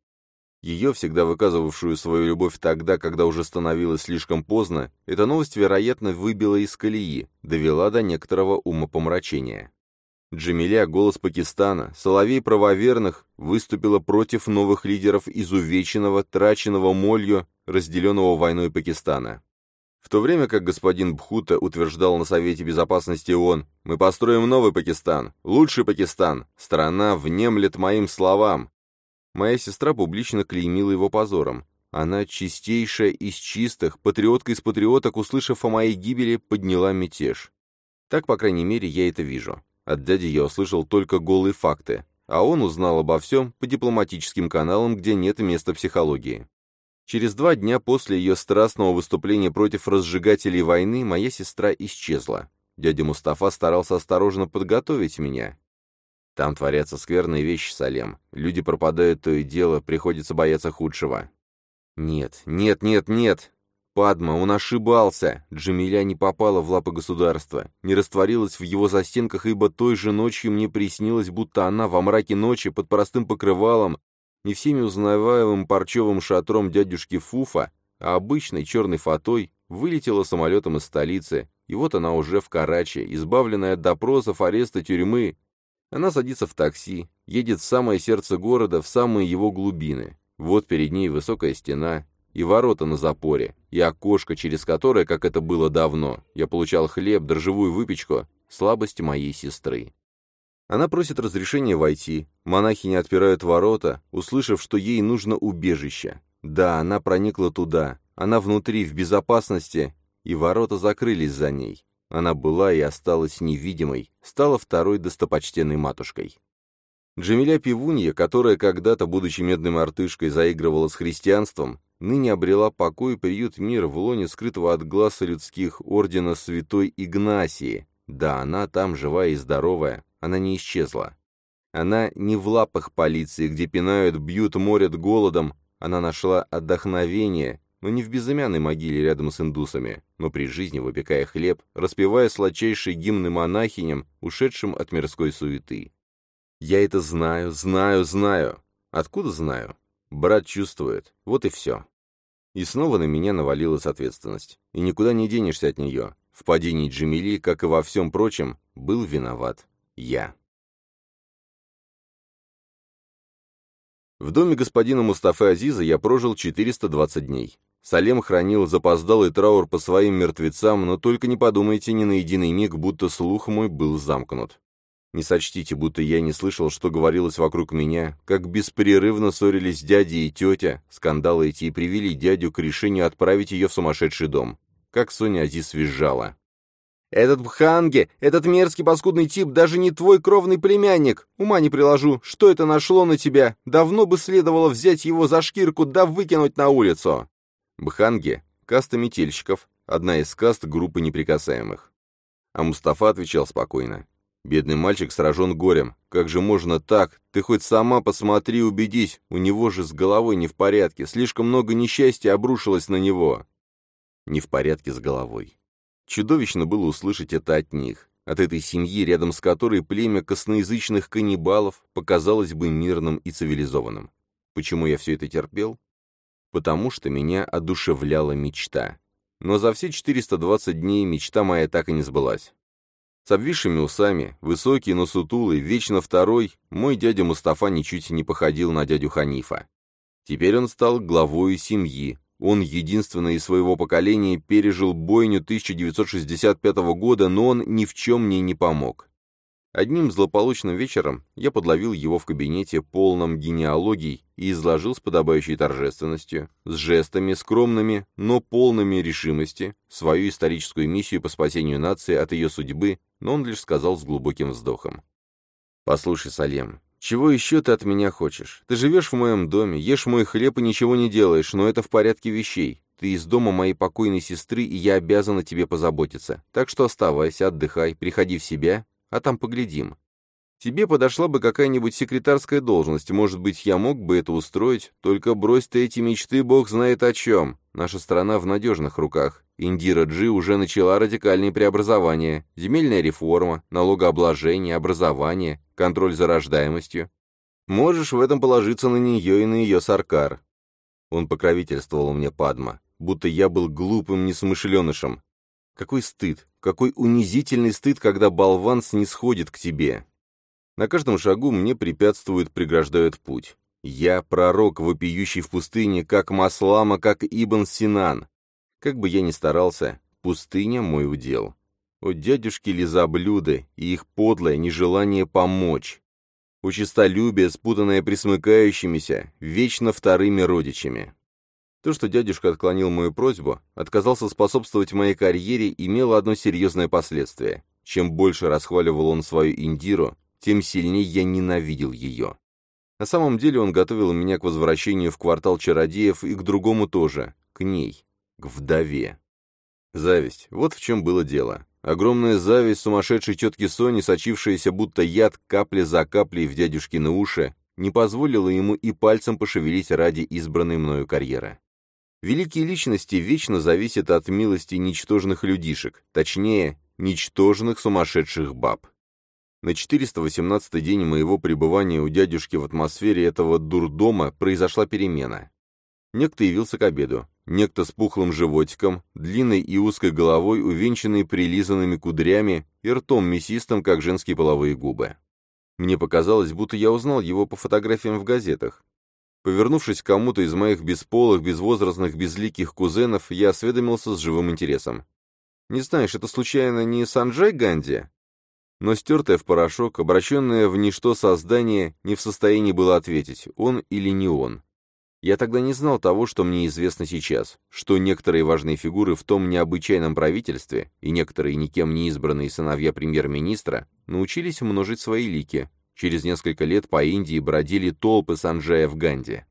Ее, всегда выказывавшую свою любовь тогда, когда уже становилось слишком поздно, эта новость, вероятно, выбила из колеи, довела до некоторого умопомрачения. Джамиля, голос Пакистана, Соловей правоверных, выступила против новых лидеров изувеченного, траченного молью, разделенного войной Пакистана. В то время как господин Бхута утверждал на Совете Безопасности ООН, «Мы построим новый Пакистан, лучший Пакистан, страна внемлет моим словам». Моя сестра публично клеймила его позором. Она, чистейшая из чистых, патриотка из патриоток, услышав о моей гибели, подняла мятеж. Так, по крайней мере, я это вижу. От дяди я услышал только голые факты. а он узнал обо всем по дипломатическим каналам, где нет места психологии. Через два дня после ее страстного выступления против разжигателей войны моя сестра исчезла. Дядя Мустафа старался осторожно подготовить меня. Там творятся скверные вещи, Салем. Люди пропадают, то и дело, приходится бояться худшего. Нет, нет, нет, нет. Падма, он ошибался. Джамиля не попала в лапы государства, не растворилась в его застенках, ибо той же ночью мне приснилось, будто она во мраке ночи под простым покрывалом, не всеми узнаваемым парчевым шатром дядюшки Фуфа, а обычной черной фатой, вылетела самолетом из столицы, и вот она уже в Карачи, избавленная от допросов, ареста, тюрьмы. Она садится в такси, едет в самое сердце города, в самые его глубины. Вот перед ней высокая стена, и ворота на запоре, и окошко, через которое, как это было давно, я получал хлеб, дрожжевую выпечку, слабости моей сестры. Она просит разрешения войти, монахи не отпирают ворота, услышав, что ей нужно убежище. Да, она проникла туда, она внутри, в безопасности, и ворота закрылись за ней. Она была и осталась невидимой, стала второй достопочтенной матушкой. Джамиля Пивунья, которая когда-то, будучи медной мартышкой, заигрывала с христианством, ныне обрела покой и приют мир в лоне скрытого от глаз людских ордена святой Игнасии. Да, она там живая и здоровая, она не исчезла. Она не в лапах полиции, где пинают, бьют, морят голодом, она нашла отдохновение, но не в безымянной могиле рядом с индусами, но при жизни выпекая хлеб, распевая сладчайшие гимны монахиням, ушедшим от мирской суеты. Я это знаю, знаю, знаю. Откуда знаю? Брат чувствует. Вот и все. И снова на меня навалилась ответственность. И никуда не денешься от нее. В падении Джамили, как и во всем прочем, был виноват я. В доме господина Мустафы Азиза я прожил 420 дней. Салем хранил запоздалый траур по своим мертвецам, но только не подумайте ни на единый миг, будто слух мой был замкнут. Не сочтите, будто я не слышал, что говорилось вокруг меня, как беспрерывно ссорились дядя и тетя, скандалы эти и привели дядю к решению отправить ее в сумасшедший дом. Как Соня Азиз визжала. «Этот Бханге, этот мерзкий паскудный тип даже не твой кровный племянник! Ума не приложу, что это нашло на тебя? Давно бы следовало взять его за шкирку да выкинуть на улицу!» Бханге — каста метельщиков, одна из каст группы неприкасаемых. А Мустафа отвечал спокойно. Бедный мальчик сражен горем. Как же можно так? Ты хоть сама посмотри, убедись. У него же с головой не в порядке. Слишком много несчастья обрушилось на него. Не в порядке с головой. Чудовищно было услышать это от них. От этой семьи, рядом с которой племя косноязычных каннибалов показалось бы мирным и цивилизованным. Почему я все это терпел? Потому что меня одушевляла мечта. Но за все 420 дней мечта моя так и не сбылась. С обвисшими усами, высокий, но сутулый, вечно второй, мой дядя Мустафа ничуть не походил на дядю Ханифа. Теперь он стал главой семьи. Он, единственный из своего поколения, пережил бойню 1965 года, но он ни в чем мне не помог. Одним злополучным вечером я подловил его в кабинете, полном генеалогий, и изложил с подобающей торжественностью, с жестами скромными, но полными решимости, свою историческую миссию по спасению нации от ее судьбы, но он лишь сказал с глубоким вздохом. «Послушай, Салем, чего еще ты от меня хочешь? Ты живешь в моем доме, ешь мой хлеб и ничего не делаешь, но это в порядке вещей. Ты из дома моей покойной сестры, и я обязана тебе позаботиться. Так что оставайся, отдыхай, приходи в себя а там поглядим. Тебе подошла бы какая-нибудь секретарская должность, может быть, я мог бы это устроить, только брось ты эти мечты, бог знает о чем. Наша страна в надежных руках. Индира Джи уже начала радикальные преобразования, земельная реформа, налогообложение, образование, контроль за рождаемостью. Можешь в этом положиться на нее и на ее саркар. Он покровительствовал мне Падма, будто я был глупым несмышленышем, какой стыд, какой унизительный стыд, когда болван снисходит к тебе. На каждом шагу мне препятствуют, преграждают путь. Я пророк, вопиющий в пустыне, как Маслама, как Ибн Синан. Как бы я ни старался, пустыня — мой удел. О, дядюшки лизоблюды и их подлое нежелание помочь. О, честолюбие, спутанное присмыкающимися, вечно вторыми родичами. То, что дядюшка отклонил мою просьбу, отказался способствовать моей карьере, имело одно серьезное последствие. Чем больше расхваливал он свою Индиру, тем сильнее я ненавидел ее. На самом деле он готовил меня к возвращению в квартал чародеев и к другому тоже, к ней, к вдове. Зависть, вот в чем было дело. Огромная зависть сумасшедшей тетки Сони, сочившаяся будто яд капли за каплей в дядюшкины уши, не позволила ему и пальцем пошевелить ради избранной мною карьеры. Великие личности вечно зависят от милости ничтожных людишек, точнее, ничтожных сумасшедших баб. На 418-й день моего пребывания у дядюшки в атмосфере этого дурдома произошла перемена. Некто явился к обеду, некто с пухлым животиком, длинной и узкой головой, увенчанной прилизанными кудрями и ртом мясистым, как женские половые губы. Мне показалось, будто я узнал его по фотографиям в газетах. Повернувшись к кому-то из моих бесполых, безвозрастных, безликих кузенов, я осведомился с живым интересом. «Не знаешь, это случайно не Санджай Ганди?» Но стертое в порошок, обращенное в ничто создание, не в состоянии было ответить, он или не он. Я тогда не знал того, что мне известно сейчас, что некоторые важные фигуры в том необычайном правительстве и некоторые никем не избранные сыновья премьер-министра научились множить свои лики. Через несколько лет по Индии бродили толпы Санджая в Ганди.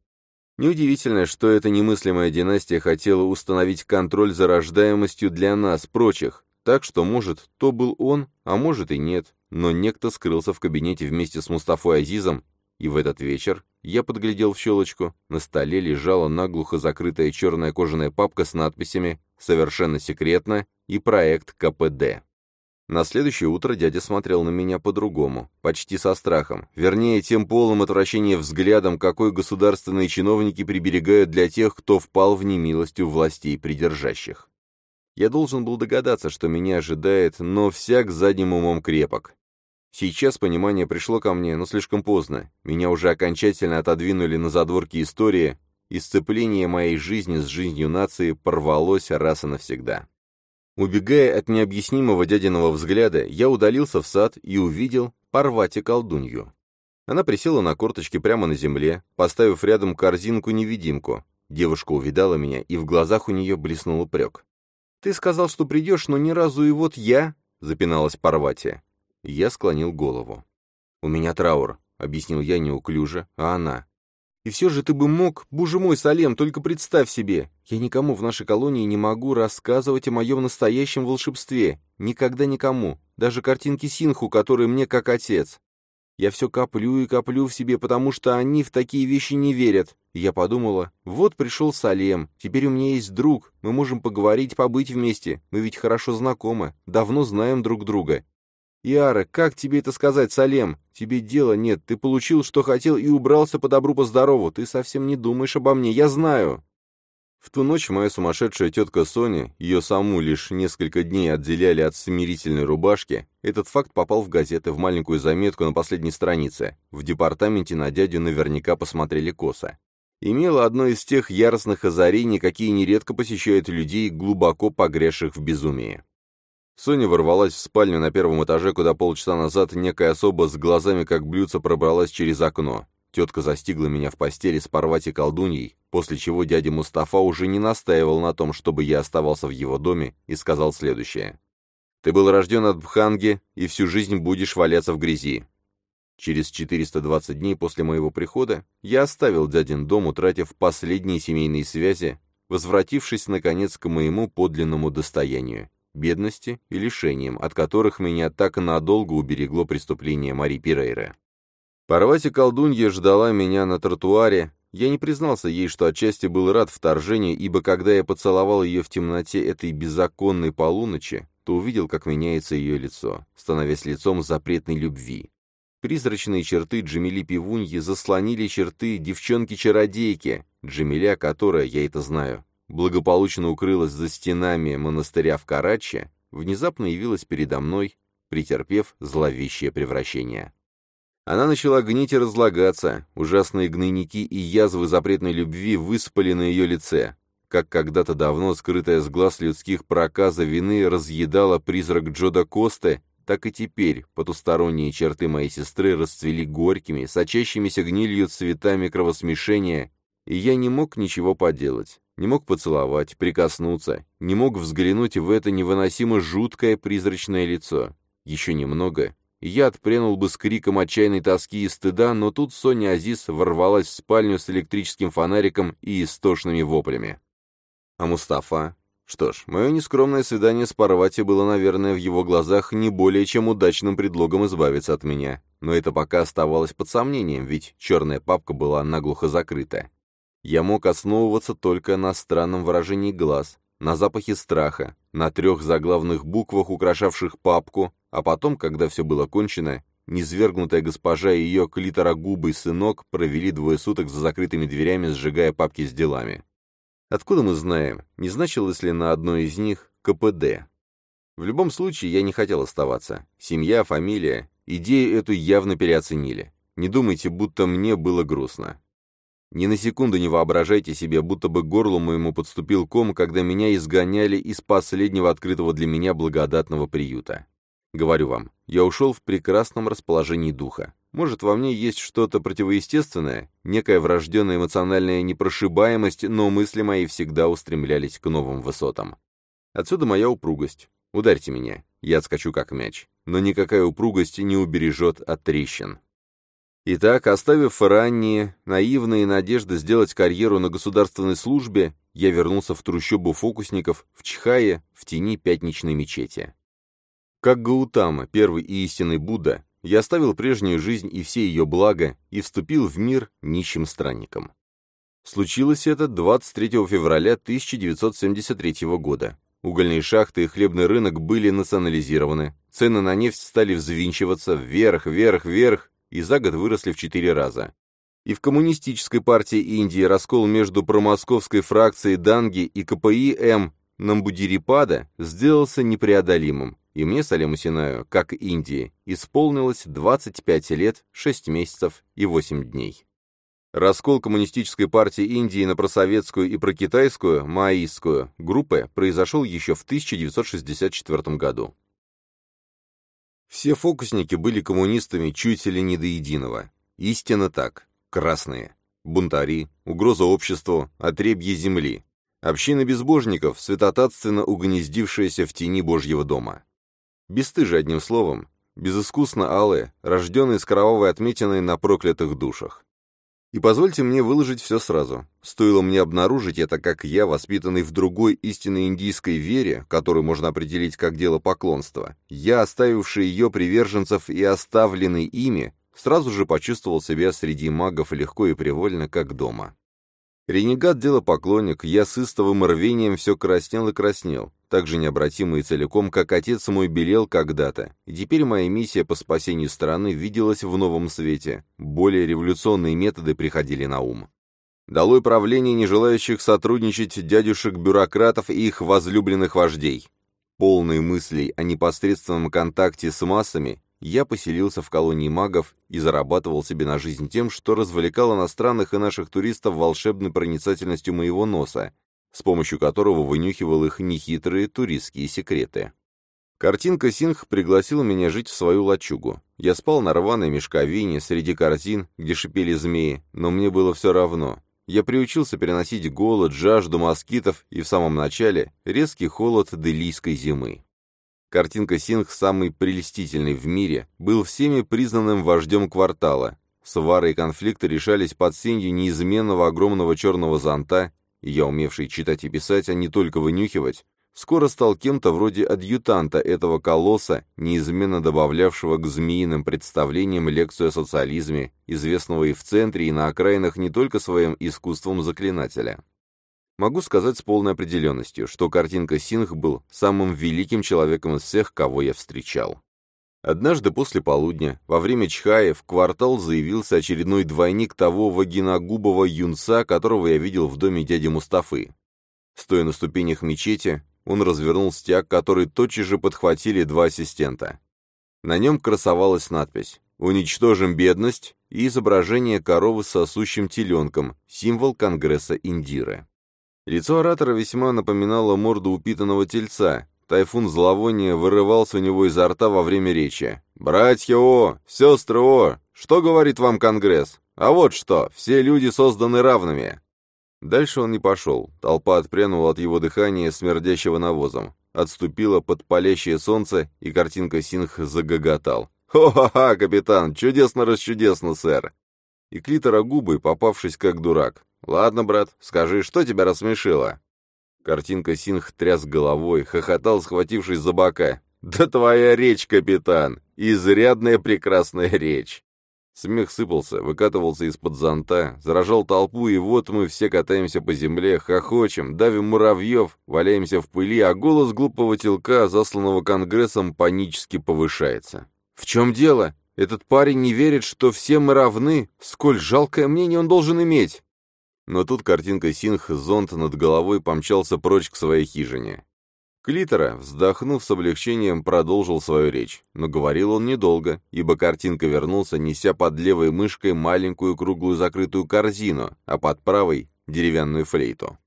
Неудивительно, что эта немыслимая династия хотела установить контроль за рождаемостью для нас, прочих, так что, может, то был он, а может и нет, но некто скрылся в кабинете вместе с Мустафой Азизом и в этот вечер я подглядел в щелочку. На столе лежала наглухо закрытая черная кожаная папка с надписями «Совершенно секретно» и «Проект КПД». На следующее утро дядя смотрел на меня по-другому, почти со страхом, вернее, тем полным отвращением взглядом, какой государственные чиновники приберегают для тех, кто впал в немилость у властей придержащих. Я должен был догадаться, что меня ожидает, но всяк задним умом крепок. Сейчас понимание пришло ко мне, но слишком поздно. Меня уже окончательно отодвинули на задворки истории, и сцепление моей жизни с жизнью нации порвалось раз и навсегда. Убегая от необъяснимого дядиного взгляда, я удалился в сад и увидел Парвати колдунью. Она присела на корточки прямо на земле, поставив рядом корзинку-невидимку. Девушка увидала меня, и в глазах у нее блеснул упрек. «Ты сказал, что придешь, но ни разу и вот я...» — запиналась Парвати. Я склонил голову. «У меня траур», — объяснил я неуклюже, а она. «И все же ты бы мог, боже мой, Салем, только представь себе, я никому в нашей колонии не могу рассказывать о моем настоящем волшебстве, никогда никому, даже картинки Синху, который мне как отец. Я все коплю и коплю в себе, потому что они в такие вещи не верят. Я подумала, вот пришел Салем, теперь у меня есть друг, мы можем поговорить, побыть вместе, мы ведь хорошо знакомы, давно знаем друг друга, «Иара, как тебе это сказать, Салем? Тебе дела нет, ты получил, что хотел, и убрался по добру, по. Ты совсем не думаешь обо мне, я знаю». В ту ночь моя сумасшедшая тетка Соня, ее саму лишь несколько дней отделяли от смирительной рубашки, этот факт попал в газеты, в маленькую заметку на последней странице. В департаменте на дядю наверняка посмотрели косо. Имела одно из тех яростных озарений, какие нередко посещают людей, глубоко погрязших в безумии. Соня ворвалась в спальню на первом этаже, куда полчаса назад некая особа с глазами как блюдца пробралась через окно. Тетка застигла меня в постели с порвати колдуньей, после чего дядя Мустафа уже не настаивал на том, чтобы я оставался в его доме, и сказал следующее. «Ты был рожден от Бханги, и всю жизнь будешь валяться в грязи». Через 420 дней после моего прихода я оставил дядин дом, утратив последние семейные связи, возвратившись, наконец, к моему подлинному достоянию бедности и лишениям, от которых меня так надолго уберегло преступление Мари Пирейра. Парвати колдунья ждала меня на тротуаре. Я не признался ей, что отчасти был рад вторжению, ибо когда я поцеловал ее в темноте этой беззаконной полуночи, то увидел, как меняется ее лицо, становясь лицом запретной любви. Призрачные черты Джамили Пивуньи заслонили черты девчонки-чародейки, Джамиля, которая, я это знаю, благополучно укрылась за стенами монастыря в Караче, внезапно явилась передо мной, претерпев зловещее превращение. Она начала гнить и разлагаться, ужасные гнойники и язвы запретной любви выспали на ее лице, как когда-то давно скрытая с глаз людских проказа вины разъедала призрак Джода Косты, так и теперь потусторонние черты моей сестры расцвели горькими, сочащимися гнилью цветами кровосмешения, и я не мог ничего поделать. Не мог поцеловать, прикоснуться, не мог взглянуть в это невыносимо жуткое призрачное лицо. Еще немного, я отпрянул бы с криком отчаянной тоски и стыда, но тут Соня Азиз ворвалась в спальню с электрическим фонариком и истошными воплями. А Мустафа? Что ж, мое нескромное свидание с Парвати было, наверное, в его глазах не более чем удачным предлогом избавиться от меня. Но это пока оставалось под сомнением, ведь черная папка была наглухо закрыта. Я мог основываться только на странном выражении глаз, на запахе страха, на трех заглавных буквах, украшавших папку, а потом, когда все было кончено, низвергнутая госпожа и ее клиторогубый сынок провели двое суток за закрытыми дверями, сжигая папки с делами. Откуда мы знаем, не значилось ли на одной из них КПД? В любом случае, я не хотел оставаться. Семья, фамилия, идею эту явно переоценили. Не думайте, будто мне было грустно. Ни на секунду не воображайте себе, будто бы горлу моему подступил ком, когда меня изгоняли из последнего открытого для меня благодатного приюта. Говорю вам, я ушел в прекрасном расположении духа. Может, во мне есть что-то противоестественное, некая врожденная эмоциональная непрошибаемость, но мысли мои всегда устремлялись к новым высотам. Отсюда моя упругость. Ударьте меня, я отскочу как мяч. Но никакая упругость не убережет от трещин. Итак, оставив ранние, наивные надежды сделать карьеру на государственной службе, я вернулся в трущобу фокусников в Чхае, в тени пятничной мечети. Как Гаутама, первый и истинный Будда, я оставил прежнюю жизнь и все ее блага и вступил в мир нищим странником. Случилось это 23 февраля 1973 года. Угольные шахты и хлебный рынок были национализированы, цены на нефть стали взвинчиваться вверх, вверх, вверх, и за год выросли в четыре раза. И в Коммунистической партии Индии раскол между промосковской фракцией Данги и КПИ М Намбудирипада сделался непреодолимым, и мне, Салему Синаю, как Индии, исполнилось 25 лет, 6 месяцев и 8 дней. Раскол Коммунистической партии Индии на просоветскую и прокитайскую, маоистскую, группы произошел еще в 1964 году. Все фокусники были коммунистами чуть ли не до единого. Истинно так. Красные. Бунтари, угроза обществу, отребье земли. Община безбожников, святотатственно угнездившаяся в тени Божьего дома. Бесстыжие, одним словом, безыскусно алые, рожденные с кровавой отметиной на проклятых душах. И позвольте мне выложить все сразу. Стоило мне обнаружить это, как я, воспитанный в другой истинной индийской вере, которую можно определить как дело поклонства, я, оставивший ее приверженцев и оставленный ими, сразу же почувствовал себя среди магов легко и привольно, как дома. Ренегат поклонник, я с истовым рвением все краснел и краснел, так же необратимо и целиком, как отец мой белел когда-то, и теперь моя миссия по спасению страны виделась в новом свете, более революционные методы приходили на ум. Долой правление не желающих сотрудничать дядюшек-бюрократов и их возлюбленных вождей. Полные мыслей о непосредственном контакте с массами, я поселился в колонии магов и зарабатывал себе на жизнь тем, что развлекал иностранных и наших туристов волшебной проницательностью моего носа, с помощью которого вынюхивал их нехитрые туристские секреты. Картинка Синх пригласила меня жить в свою лачугу. Я спал на рваной мешковине среди корзин, где шипели змеи, но мне было все равно. Я приучился переносить голод, жажду москитов и в самом начале резкий холод делийской зимы. Картинка Синг, самый прелестительный в мире, был всеми признанным вождем квартала. Свары и конфликты решались под сенью неизменного огромного черного зонта, и я, умевший читать и писать, а не только вынюхивать, скоро стал кем-то вроде адъютанта этого колосса, неизменно добавлявшего к змеиным представлениям лекцию о социализме, известного и в центре, и на окраинах не только своим искусством заклинателя. Могу сказать с полной определенностью, что картинка Синх был самым великим человеком из всех, кого я встречал. Однажды после полудня, во время Чхая, в квартал заявился очередной двойник того вагиногубого юнца, которого я видел в доме дяди Мустафы. Стоя на ступенях мечети, он развернул стяг, который тотчас же подхватили два ассистента. На нем красовалась надпись «Уничтожим бедность» и изображение коровы с сосущим теленком, символ Конгресса Индиры. Лицо оратора весьма напоминало морду упитанного тельца. Тайфун зловония вырывался у него изо рта во время речи. «Братья О! Сестры О! Что говорит вам Конгресс? А вот что! Все люди созданы равными!» Дальше он не пошел. Толпа отпрянула от его дыхания, смердящего навозом. Отступила под палящее солнце, и картинка Синх загоготал. «Хо-ха-ха, капитан, чудесно-расчудесно, сэр!» И клитора губы, попавшись как дурак. «Ладно, брат, скажи, что тебя рассмешило?» Картинка Синх тряс головой, хохотал, схватившись за бока. «Да твоя речь, капитан! Изрядная прекрасная речь!» Смех сыпался, выкатывался из-под зонта, заражал толпу, и вот мы все катаемся по земле, хохочем, давим муравьев, валяемся в пыли, а голос глупого телка, засланного Конгрессом, панически повышается. «В чем дело? Этот парень не верит, что все мы равны. Сколь жалкое мнение он должен иметь!» Но тут картинка Синх, зонт над головой, помчался прочь к своей хижине. Клитора, вздохнув с облегчением, продолжил свою речь, но говорил он недолго, ибо картинка вернулся, неся под левой мышкой маленькую круглую закрытую корзину, а под правой — деревянную флейту.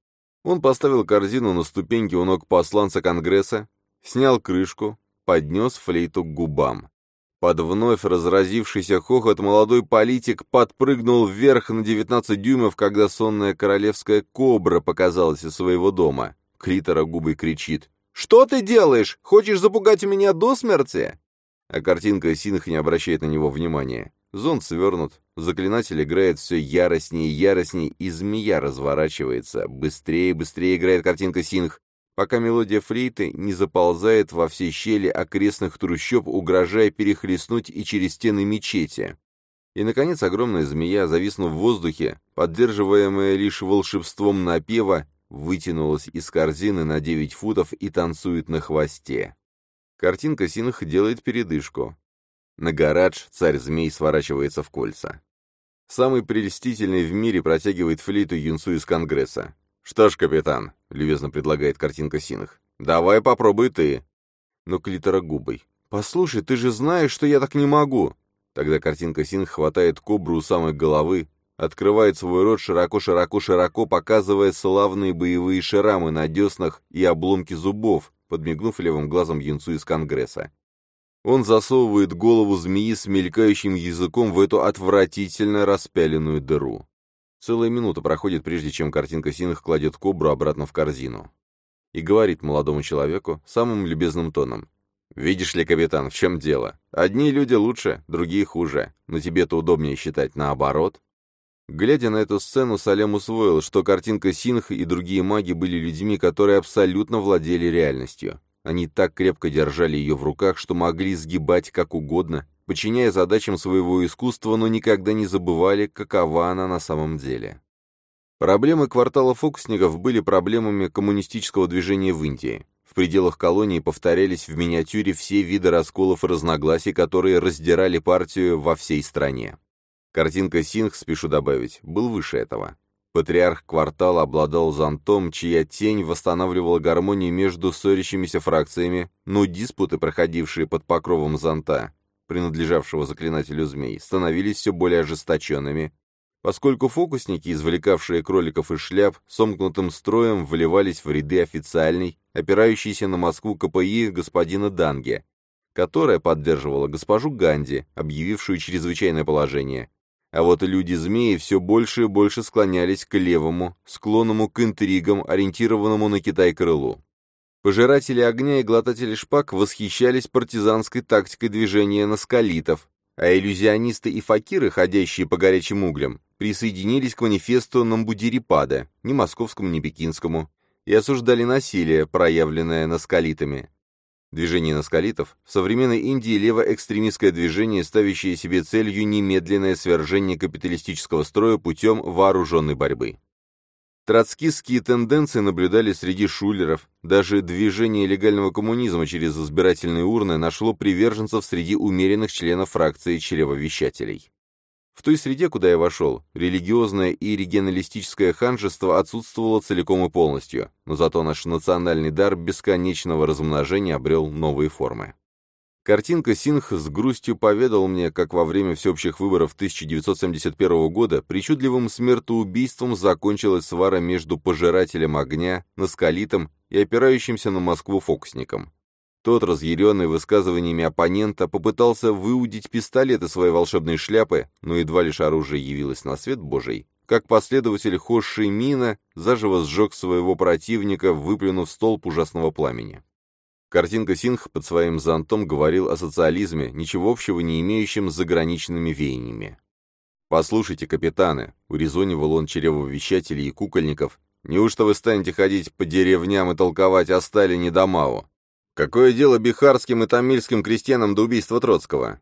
Он поставил корзину на ступеньки у ног посланца Конгресса, снял крышку, поднес флейту к губам. Под вновь разразившийся хохот молодой политик подпрыгнул вверх на 19 дюймов, когда сонная королевская кобра показалась из своего дома. Клитора губой кричит «Что ты делаешь? Хочешь запугать меня до смерти?» А картинка Синх не обращает на него внимания. Зонт свернут, заклинатель играет все яростнее и яростнее, и змея разворачивается. Быстрее и быстрее играет картинка Синх, пока мелодия флейты не заползает во все щели окрестных трущоб, угрожая перехлестнуть и через стены мечети. И, наконец, огромная змея, зависнув в воздухе, поддерживаемая лишь волшебством напева, вытянулась из корзины на 9 футов и танцует на хвосте. Картинка Синх делает передышку. На гараж царь-змей сворачивается в кольца. Самый прелестительный в мире протягивает флейту юнцу из Конгресса. «Что ж, капитан», — любезно предлагает картинка Синх, — «давай попробуй ты». Но клитора губой. «Послушай, ты же знаешь, что я так не могу». Тогда картинка Синх хватает кобру у самой головы, открывает свой рот широко-широко-широко, показывая славные боевые шрамы на деснах и обломки зубов, подмигнув левым глазом янцу из Конгресса. Он засовывает голову змеи с мелькающим языком в эту отвратительно распяленную дыру. Целая минута проходит, прежде чем картинка Синх кладет кобру обратно в корзину. И говорит молодому человеку самым любезным тоном. «Видишь ли, капитан, в чем дело? Одни люди лучше, другие хуже. Но тебе-то удобнее считать наоборот». Глядя на эту сцену, Салем усвоил, что картинка Синх и другие маги были людьми, которые абсолютно владели реальностью. Они так крепко держали ее в руках, что могли сгибать как угодно, подчиняя задачам своего искусства, но никогда не забывали, какова она на самом деле. Проблемы квартала фокусников были проблемами коммунистического движения в Индии. В пределах колонии повторялись в миниатюре все виды расколов и разногласий, которые раздирали партию во всей стране. Картинка Синх, спешу добавить, был выше этого. Патриарх квартала обладал зонтом, чья тень восстанавливала гармонию между ссорящимися фракциями, но диспуты, проходившие под покровом зонта, принадлежавшего заклинателю змей, становились все более ожесточенными, поскольку фокусники, извлекавшие кроликов из шляп, сомкнутым строем вливались в ряды официальной, опирающейся на Москву КПИ господина Данге, которая поддерживала госпожу Ганди, объявившую чрезвычайное положение, а вот люди-змеи все больше и больше склонялись к левому, склонному к интригам, ориентированному на Китай крылу. Пожиратели огня и глотатели шпаг восхищались партизанской тактикой движения наскалитов, а иллюзионисты и факиры, ходящие по горячим углям, присоединились к манифесту Намбудирипада, ни московскому, ни пекинскому, и осуждали насилие, проявленное наскалитами. Движение наскалитов в современной Индии левоэкстремистское движение, ставящее себе целью немедленное свержение капиталистического строя путем вооруженной борьбы. Троцкистские тенденции наблюдали среди шулеров, даже движение легального коммунизма через избирательные урны нашло приверженцев среди умеренных членов фракции чревовещателей. В той среде, куда я вошел, религиозное и регионалистическое ханжество отсутствовало целиком и полностью, но зато наш национальный дар бесконечного размножения обрел новые формы. Картинка Синх с грустью поведал мне, как во время всеобщих выборов 1971 года причудливым смертоубийством закончилась свара между пожирателем огня, наскалитом и опирающимся на Москву фокусником. Тот, разъяренный высказываниями оппонента, попытался выудить пистолет из своей волшебной шляпы, но едва лишь оружие явилось на свет божий, как последователь Хоши Мина заживо сжег своего противника, выплюнув столб ужасного пламени. Картинка Синх под своим зонтом говорил о социализме, ничего общего не имеющем с заграничными веяниями. «Послушайте, капитаны», — урезонивал он чревовещателей и кукольников, «неужто вы станете ходить по деревням и толковать о Сталине да Мао? Какое дело бихарским и тамильским крестьянам до убийства Троцкого?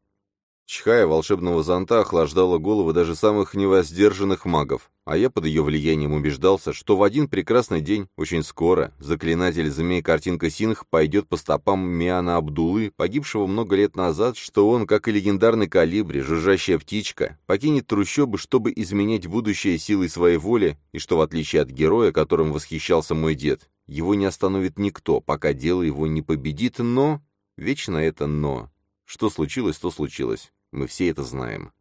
Чхая волшебного зонта охлаждала головы даже самых невоздержанных магов, а я под ее влиянием убеждался, что в один прекрасный день, очень скоро, заклинатель змей картинка Синх пойдет по стопам Миана Абдулы, погибшего много лет назад, что он, как и легендарный калибри, жужжащая птичка, покинет трущобы, чтобы изменять будущее силой своей воли, и что, в отличие от героя, которым восхищался мой дед, его не остановит никто, пока дело его не победит, но... Вечно это «но». Что случилось, то случилось. Мы все это знаем.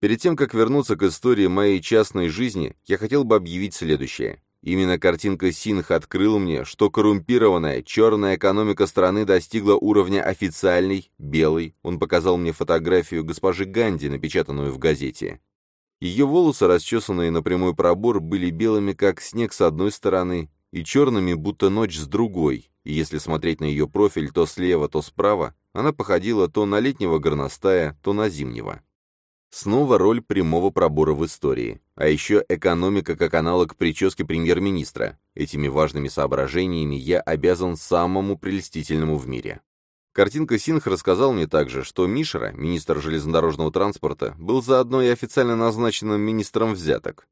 Перед тем, как вернуться к истории моей частной жизни, я хотел бы объявить следующее. Именно картинка Синх открыла мне, что коррумпированная, черная экономика страны достигла уровня официальной, белой. Он показал мне фотографию госпожи Ганди, напечатанную в газете. Ее волосы, расчесанные на прямой пробор, были белыми, как снег с одной стороны, и черными, будто ночь с другой, и если смотреть на ее профиль то слева, то справа, она походила то на летнего горностая, то на зимнего. Снова роль прямого пробора в истории, а еще экономика как аналог прически премьер-министра. Этими важными соображениями я обязан самому прелестительному в мире. Картинка Синх рассказал мне также, что Мишера, министр железнодорожного транспорта, был заодно и официально назначенным министром взяток.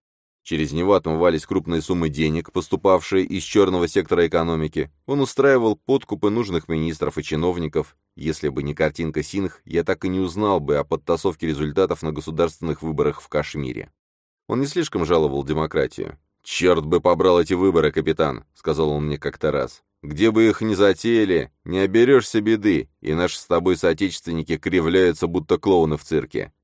Через него отмывались крупные суммы денег, поступавшие из черного сектора экономики. Он устраивал подкупы нужных министров и чиновников. Если бы не картинка Синх, я так и не узнал бы о подтасовке результатов на государственных выборах в Кашмире. Он не слишком жаловал демократию. «Черт бы побрал эти выборы, капитан», — сказал он мне как-то раз. «Где бы их ни затеяли, не оберешься беды, и наши с тобой соотечественники кривляются, будто клоуны в цирке.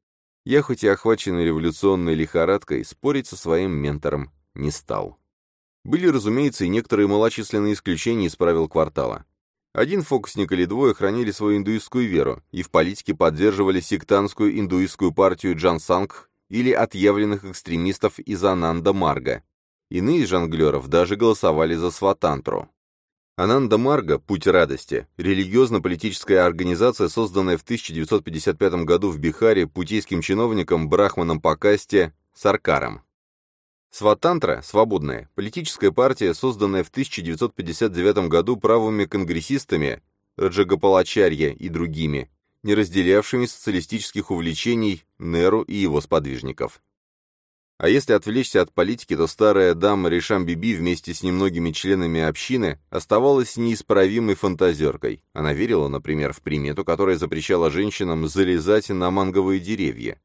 Я, хоть и охваченный революционной лихорадкой, спорить со своим ментором не стал. Были, разумеется, и некоторые малочисленные исключения из правил квартала. Один фокусник или двое хранили свою индуистскую веру и в политике поддерживали сектантскую индуистскую партию Джан Санг или отъявленных экстремистов из Ананда Марга. Иные жонглеров даже голосовали за Сватантру. Ананда Марга «Путь радости» — религиозно-политическая организация, созданная в 1955 году в Бихаре путейским чиновником Брахманом по касте Саркаром. Сватантра — свободная, политическая партия, созданная в 1959 году правыми конгрессистами Раджагапалачарья и другими, не разделявшими социалистических увлечений Неру и его сподвижников. А если отвлечься от политики, то старая дама Ришам Биби вместе с немногими членами общины оставалась неисправимой фантазеркой. Она верила, например, в примету, которая запрещала женщинам залезать на манговые деревья.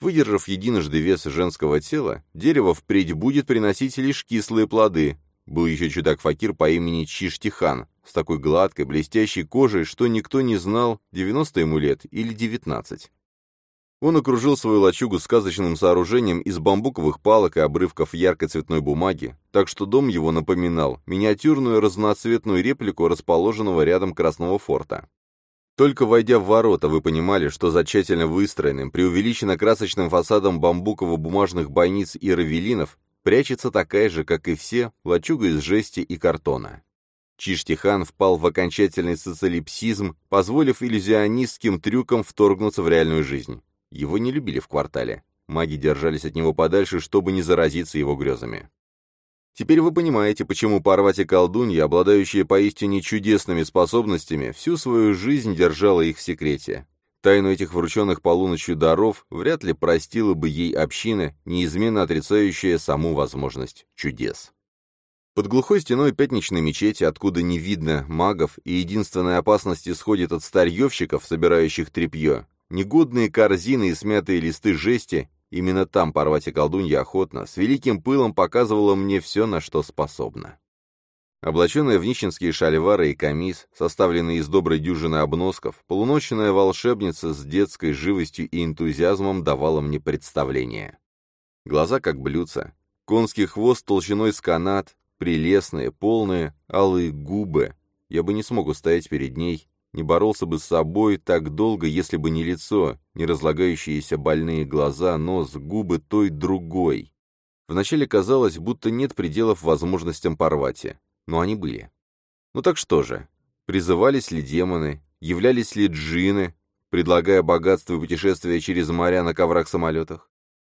Выдержав единожды вес женского тела, дерево впредь будет приносить лишь кислые плоды. Был еще чудак-факир по имени Чиштихан, с такой гладкой, блестящей кожей, что никто не знал, 90 ему лет или 19. Он окружил свою лачугу сказочным сооружением из бамбуковых палок и обрывков яркой цветной бумаги, так что дом его напоминал миниатюрную разноцветную реплику расположенного рядом Красного форта. Только войдя в ворота, вы понимали, что за тщательно выстроенным, преувеличенно красочным фасадом бамбуково-бумажных бойниц и равелинов прячется такая же, как и все, лачуга из жести и картона. Чиштихан впал в окончательный социалипсизм, позволив иллюзионистским трюкам вторгнуться в реальную жизнь. Его не любили в квартале. Маги держались от него подальше, чтобы не заразиться его грезами. Теперь вы понимаете, почему Парвати колдунья, обладающая поистине чудесными способностями, всю свою жизнь держала их в секрете. Тайну этих врученных полуночью даров вряд ли простила бы ей община, неизменно отрицающая саму возможность чудес. Под глухой стеной пятничной мечети, откуда не видно магов, и единственная опасность исходит от старьевщиков, собирающих тряпье, Негодные корзины и смятые листы жести, именно там порвать и колдунья охотно, с великим пылом показывала мне все, на что способна. Облаченная в нищенские шальвары и камис, составленные из доброй дюжины обносков, полуночная волшебница с детской живостью и энтузиазмом давала мне представление. Глаза как блюдца, конский хвост толщиной с канат, прелестные, полные, алые губы. Я бы не смог устоять перед ней, не боролся бы с собой так долго, если бы не лицо, не разлагающиеся больные глаза, нос, губы той другой. Вначале казалось, будто нет пределов возможностям Парвати, но они были. Ну так что же? Призывались ли демоны, являлись ли джины, предлагая богатство и путешествия через моря на коврах-самолетах?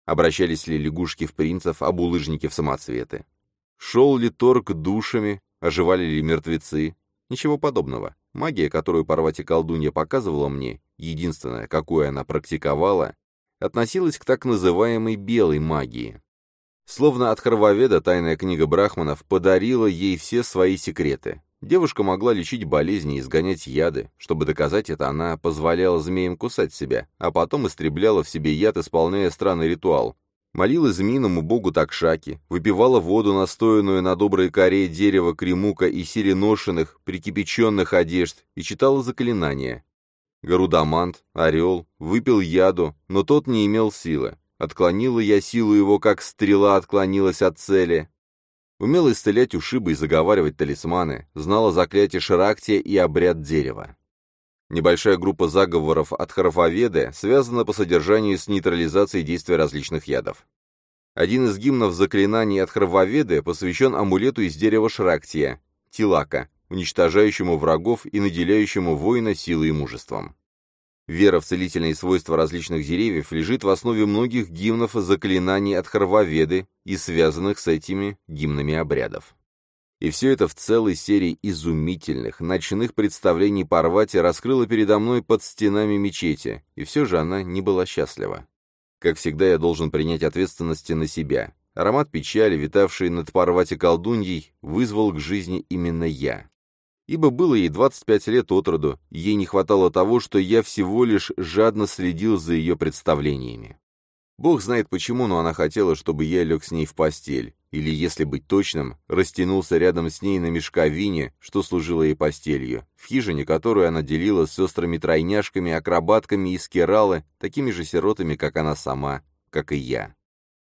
Обращались ли лягушки в принцев, а булыжники в самоцветы? Шел ли торг душами, оживали ли мертвецы? Ничего подобного. Магия, которую Парвати колдунья показывала мне, единственная, какую она практиковала, относилась к так называемой белой магии. Словно от Харваведа тайная книга Брахманов подарила ей все свои секреты. Девушка могла лечить болезни и изгонять яды. Чтобы доказать это, она позволяла змеям кусать себя, а потом истребляла в себе яд, исполняя странный ритуал. Молила змеиному богу Такшаки, выпивала воду, настоянную на доброй коре дерева кремука и сиреношенных, прикипяченных одежд, и читала заклинания. Гарудамант, орел, выпил яду, но тот не имел силы. Отклонила я силу его, как стрела отклонилась от цели. Умела исцелять ушибы и заговаривать талисманы, знала заклятие Шарактия и обряд дерева. Небольшая группа заговоров от Харафаведы связана по содержанию с нейтрализацией действия различных ядов. Один из гимнов заклинаний от Харафаведы посвящен амулету из дерева Шрактия, Тилака, уничтожающему врагов и наделяющему воина силой и мужеством. Вера в целительные свойства различных деревьев лежит в основе многих гимнов заклинаний от Харваведы и связанных с этими гимнами обрядов. И все это в целой серии изумительных, ночных представлений Парвати раскрыло передо мной под стенами мечети, и все же она не была счастлива. Как всегда, я должен принять ответственности на себя. Аромат печали, витавший над Парвати колдуньей, вызвал к жизни именно я ибо было ей 25 лет от роду, ей не хватало того, что я всего лишь жадно следил за ее представлениями. Бог знает почему, но она хотела, чтобы я лег с ней в постель, или, если быть точным, растянулся рядом с ней на мешковине, что служило ей постелью, в хижине, которую она делила с сестрами-тройняшками, акробатками и скиралы, такими же сиротами, как она сама, как и я.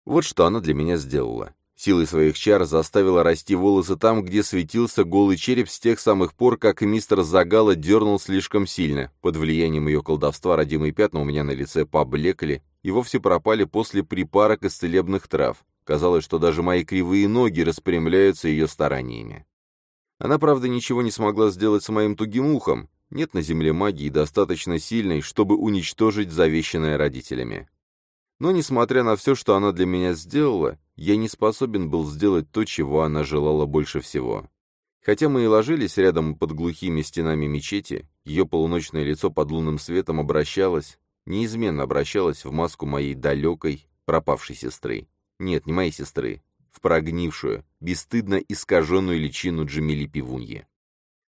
Вот что она для меня сделала. Силой своих чар заставила расти волосы там, где светился голый череп с тех самых пор, как мистер Загала дернул слишком сильно. Под влиянием ее колдовства родимые пятна у меня на лице поблекли и вовсе пропали после припарок из целебных трав. Казалось, что даже мои кривые ноги распрямляются ее стараниями. Она, правда, ничего не смогла сделать с моим тугим ухом. Нет на земле магии достаточно сильной, чтобы уничтожить завещанное родителями. Но, несмотря на все, что она для меня сделала, я не способен был сделать то, чего она желала больше всего. Хотя мы и ложились рядом под глухими стенами мечети, ее полуночное лицо под лунным светом обращалось, неизменно обращалось в маску моей далекой, пропавшей сестры. Нет, не моей сестры, в прогнившую, бесстыдно искаженную личину Джамили Пивуньи.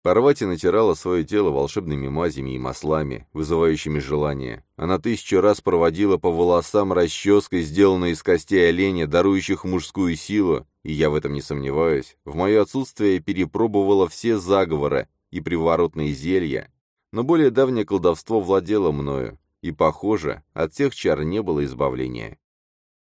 Парвати натирала свое тело волшебными мазями и маслами, вызывающими желание. Она тысячу раз проводила по волосам расческой, сделанной из костей оленя, дарующих мужскую силу, и я в этом не сомневаюсь. В мое отсутствие перепробовала все заговоры и приворотные зелья, но более давнее колдовство владело мною, и, похоже, от тех чар не было избавления.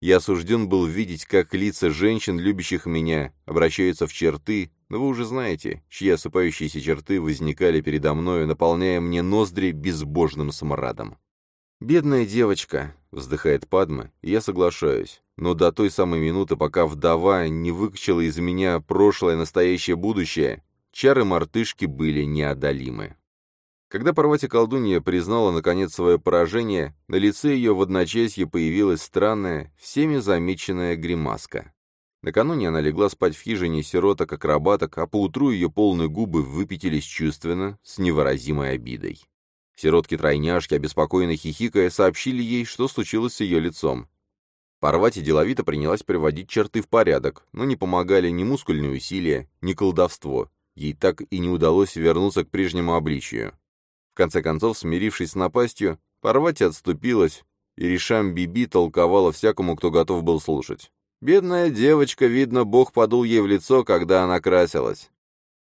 Я осужден был видеть, как лица женщин, любящих меня, обращаются в черты, но вы уже знаете, чьи осыпающиеся черты возникали передо мною, наполняя мне ноздри безбожным смрадом. «Бедная девочка», — вздыхает Падма, я соглашаюсь, но до той самой минуты, пока вдова не выкачала из меня прошлое, настоящее, будущее, чары мартышки были неодолимы. Когда Парвати колдунья признала наконец свое поражение, на лице ее в одночасье появилась странная, всеми замеченная гримаска. Накануне она легла спать в хижине сироток-акробаток, а поутру ее полные губы выпятились чувственно, с невыразимой обидой. Сиротки-тройняшки, обеспокоенно хихикая, сообщили ей, что случилось с ее лицом. Парвати деловито принялась приводить черты в порядок, но не помогали ни мускульные усилия, ни колдовство. Ей так и не удалось вернуться к прежнему обличию. В конце концов, смирившись с напастью, Парвати отступилась, и Ришам Биби толковала всякому, кто готов был слушать. Бедная девочка, видно, бог подул ей в лицо, когда она красилась.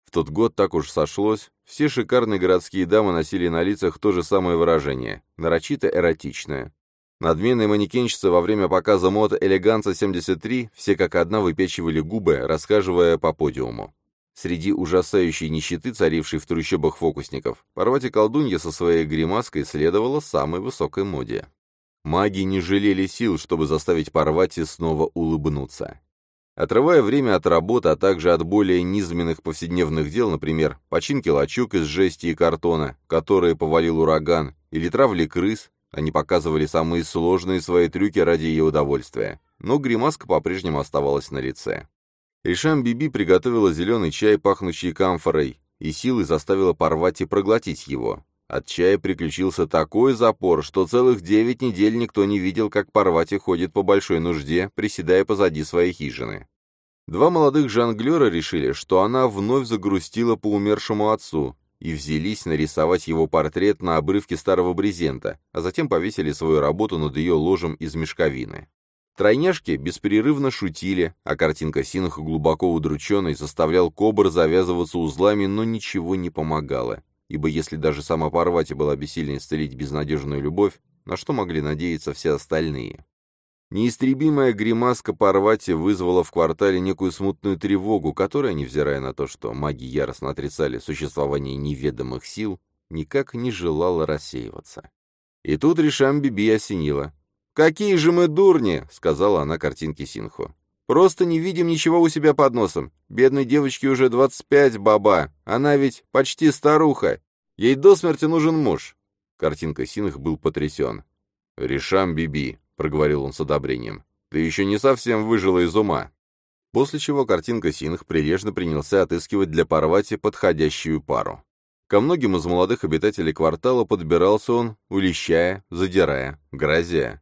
В тот год так уж сошлось, все шикарные городские дамы носили на лицах то же самое выражение, нарочито эротичное. Надменные манекенщицы во время показа мод «Элеганца-73» все как одна выпечивали губы, расхаживая по подиуму. Среди ужасающей нищеты, царившей в трущобах фокусников, Парвати колдунья со своей гримаской следовала самой высокой моде. Маги не жалели сил, чтобы заставить Парвати снова улыбнуться. Отрывая время от работы, а также от более низменных повседневных дел, например, починки лачуг из жести и картона, которые повалил ураган, или травли крыс, они показывали самые сложные свои трюки ради ее удовольствия. Но гримаска по-прежнему оставалась на лице. Ришам Биби приготовила зеленый чай, пахнущий камфорой, и силой заставила порвать и проглотить его. От чая приключился такой запор, что целых девять недель никто не видел, как Парвати ходит по большой нужде, приседая позади своей хижины. Два молодых жонглера решили, что она вновь загрустила по умершему отцу, и взялись нарисовать его портрет на обрывке старого брезента, а затем повесили свою работу над ее ложем из мешковины. Тройняшки беспрерывно шутили, а картинка Синха глубоко удрученный заставлял Кобр завязываться узлами, но ничего не помогало, ибо если даже сама Парвати была бессильна исцелить безнадежную любовь, на что могли надеяться все остальные? Неистребимая гримаска Парвати вызвала в квартале некую смутную тревогу, которая, невзирая на то, что маги яростно отрицали существование неведомых сил, никак не желала рассеиваться. И тут Ришам Биби осенила. «Какие же мы дурни!» — сказала она картинке Синху. «Просто не видим ничего у себя под носом. Бедной девочке уже двадцать пять, баба. Она ведь почти старуха. Ей до смерти нужен муж». Картинка Синх был потрясен. «Ришам Биби», — проговорил он с одобрением, — «ты еще не совсем выжила из ума». После чего картинка Синх прилежно принялся отыскивать для Парвати подходящую пару. Ко многим из молодых обитателей квартала подбирался он, улещая, задирая, грозя.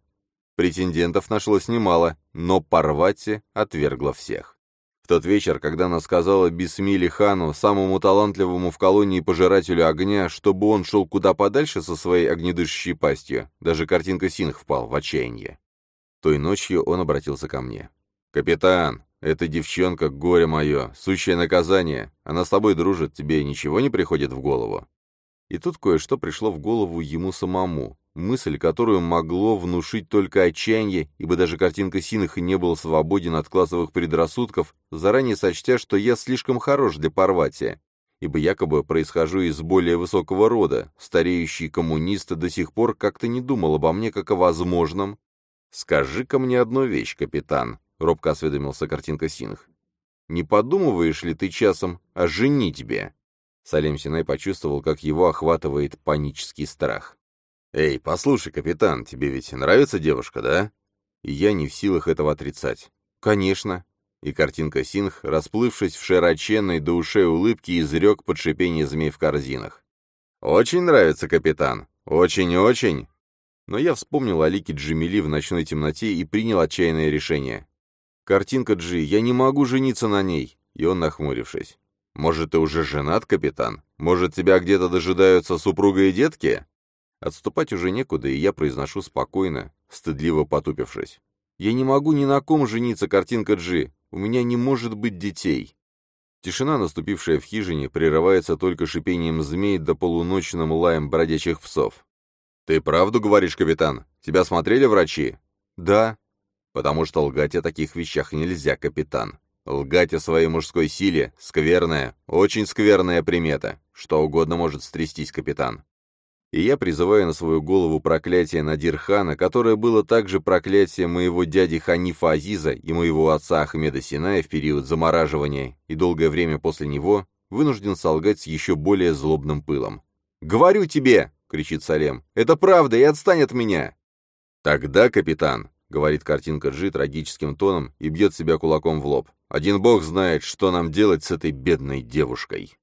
Претендентов нашлось немало, но Парвати отвергла всех. В тот вечер, когда она сказала Бисмили Хану, самому талантливому в колонии пожирателю огня, чтобы он шел куда подальше со своей огнедышащей пастью, даже картинка Синх впал в отчаяние. Той ночью он обратился ко мне. «Капитан, эта девчонка, горе мое, сущее наказание. Она с тобой дружит, тебе ничего не приходит в голову?» И тут кое-что пришло в голову ему самому, мысль, которую могло внушить только отчаяние, ибо даже картинка Синаха не был свободен от классовых предрассудков, заранее сочтя, что я слишком хорош для Парвати, ибо якобы происхожу из более высокого рода, стареющий коммунист до сих пор как-то не думал обо мне как о возможном. «Скажи-ка мне одну вещь, капитан», — робко осведомился картинка Синх. «Не подумываешь ли ты часом о женитьбе?» Салим Синай почувствовал, как его охватывает панический страх. «Эй, послушай, капитан, тебе ведь нравится девушка, да?» И я не в силах этого отрицать. «Конечно». И картинка Синх, расплывшись в широченной до ушей улыбки, изрек под шипение змей в корзинах. «Очень нравится, капитан. Очень-очень». Но я вспомнил о лике Джамили в ночной темноте и принял отчаянное решение. «Картинка Джи, я не могу жениться на ней». И он, нахмурившись. «Может, ты уже женат, капитан? Может, тебя где-то дожидаются супруга и детки?» Отступать уже некуда, и я произношу спокойно, стыдливо потупившись. «Я не могу ни на ком жениться, картинка Джи. У меня не может быть детей». Тишина, наступившая в хижине, прерывается только шипением змей до полуночным лаем бродячих псов. «Ты правду говоришь, капитан? Тебя смотрели врачи?» «Да». «Потому что лгать о таких вещах нельзя, капитан. Лгать о своей мужской силе — скверная, очень скверная примета. Что угодно может стрястись, капитан и я призываю на свою голову проклятие Надирхана, которое было также проклятием моего дяди Ханифа Азиза и моего отца Ахмеда Синая в период замораживания, и долгое время после него вынужден солгать с еще более злобным пылом. «Говорю тебе!» — кричит Салем. «Это правда, и отстань от меня!» «Тогда, капитан!» — говорит картинка Джи трагическим тоном и бьет себя кулаком в лоб. «Один бог знает, что нам делать с этой бедной девушкой!»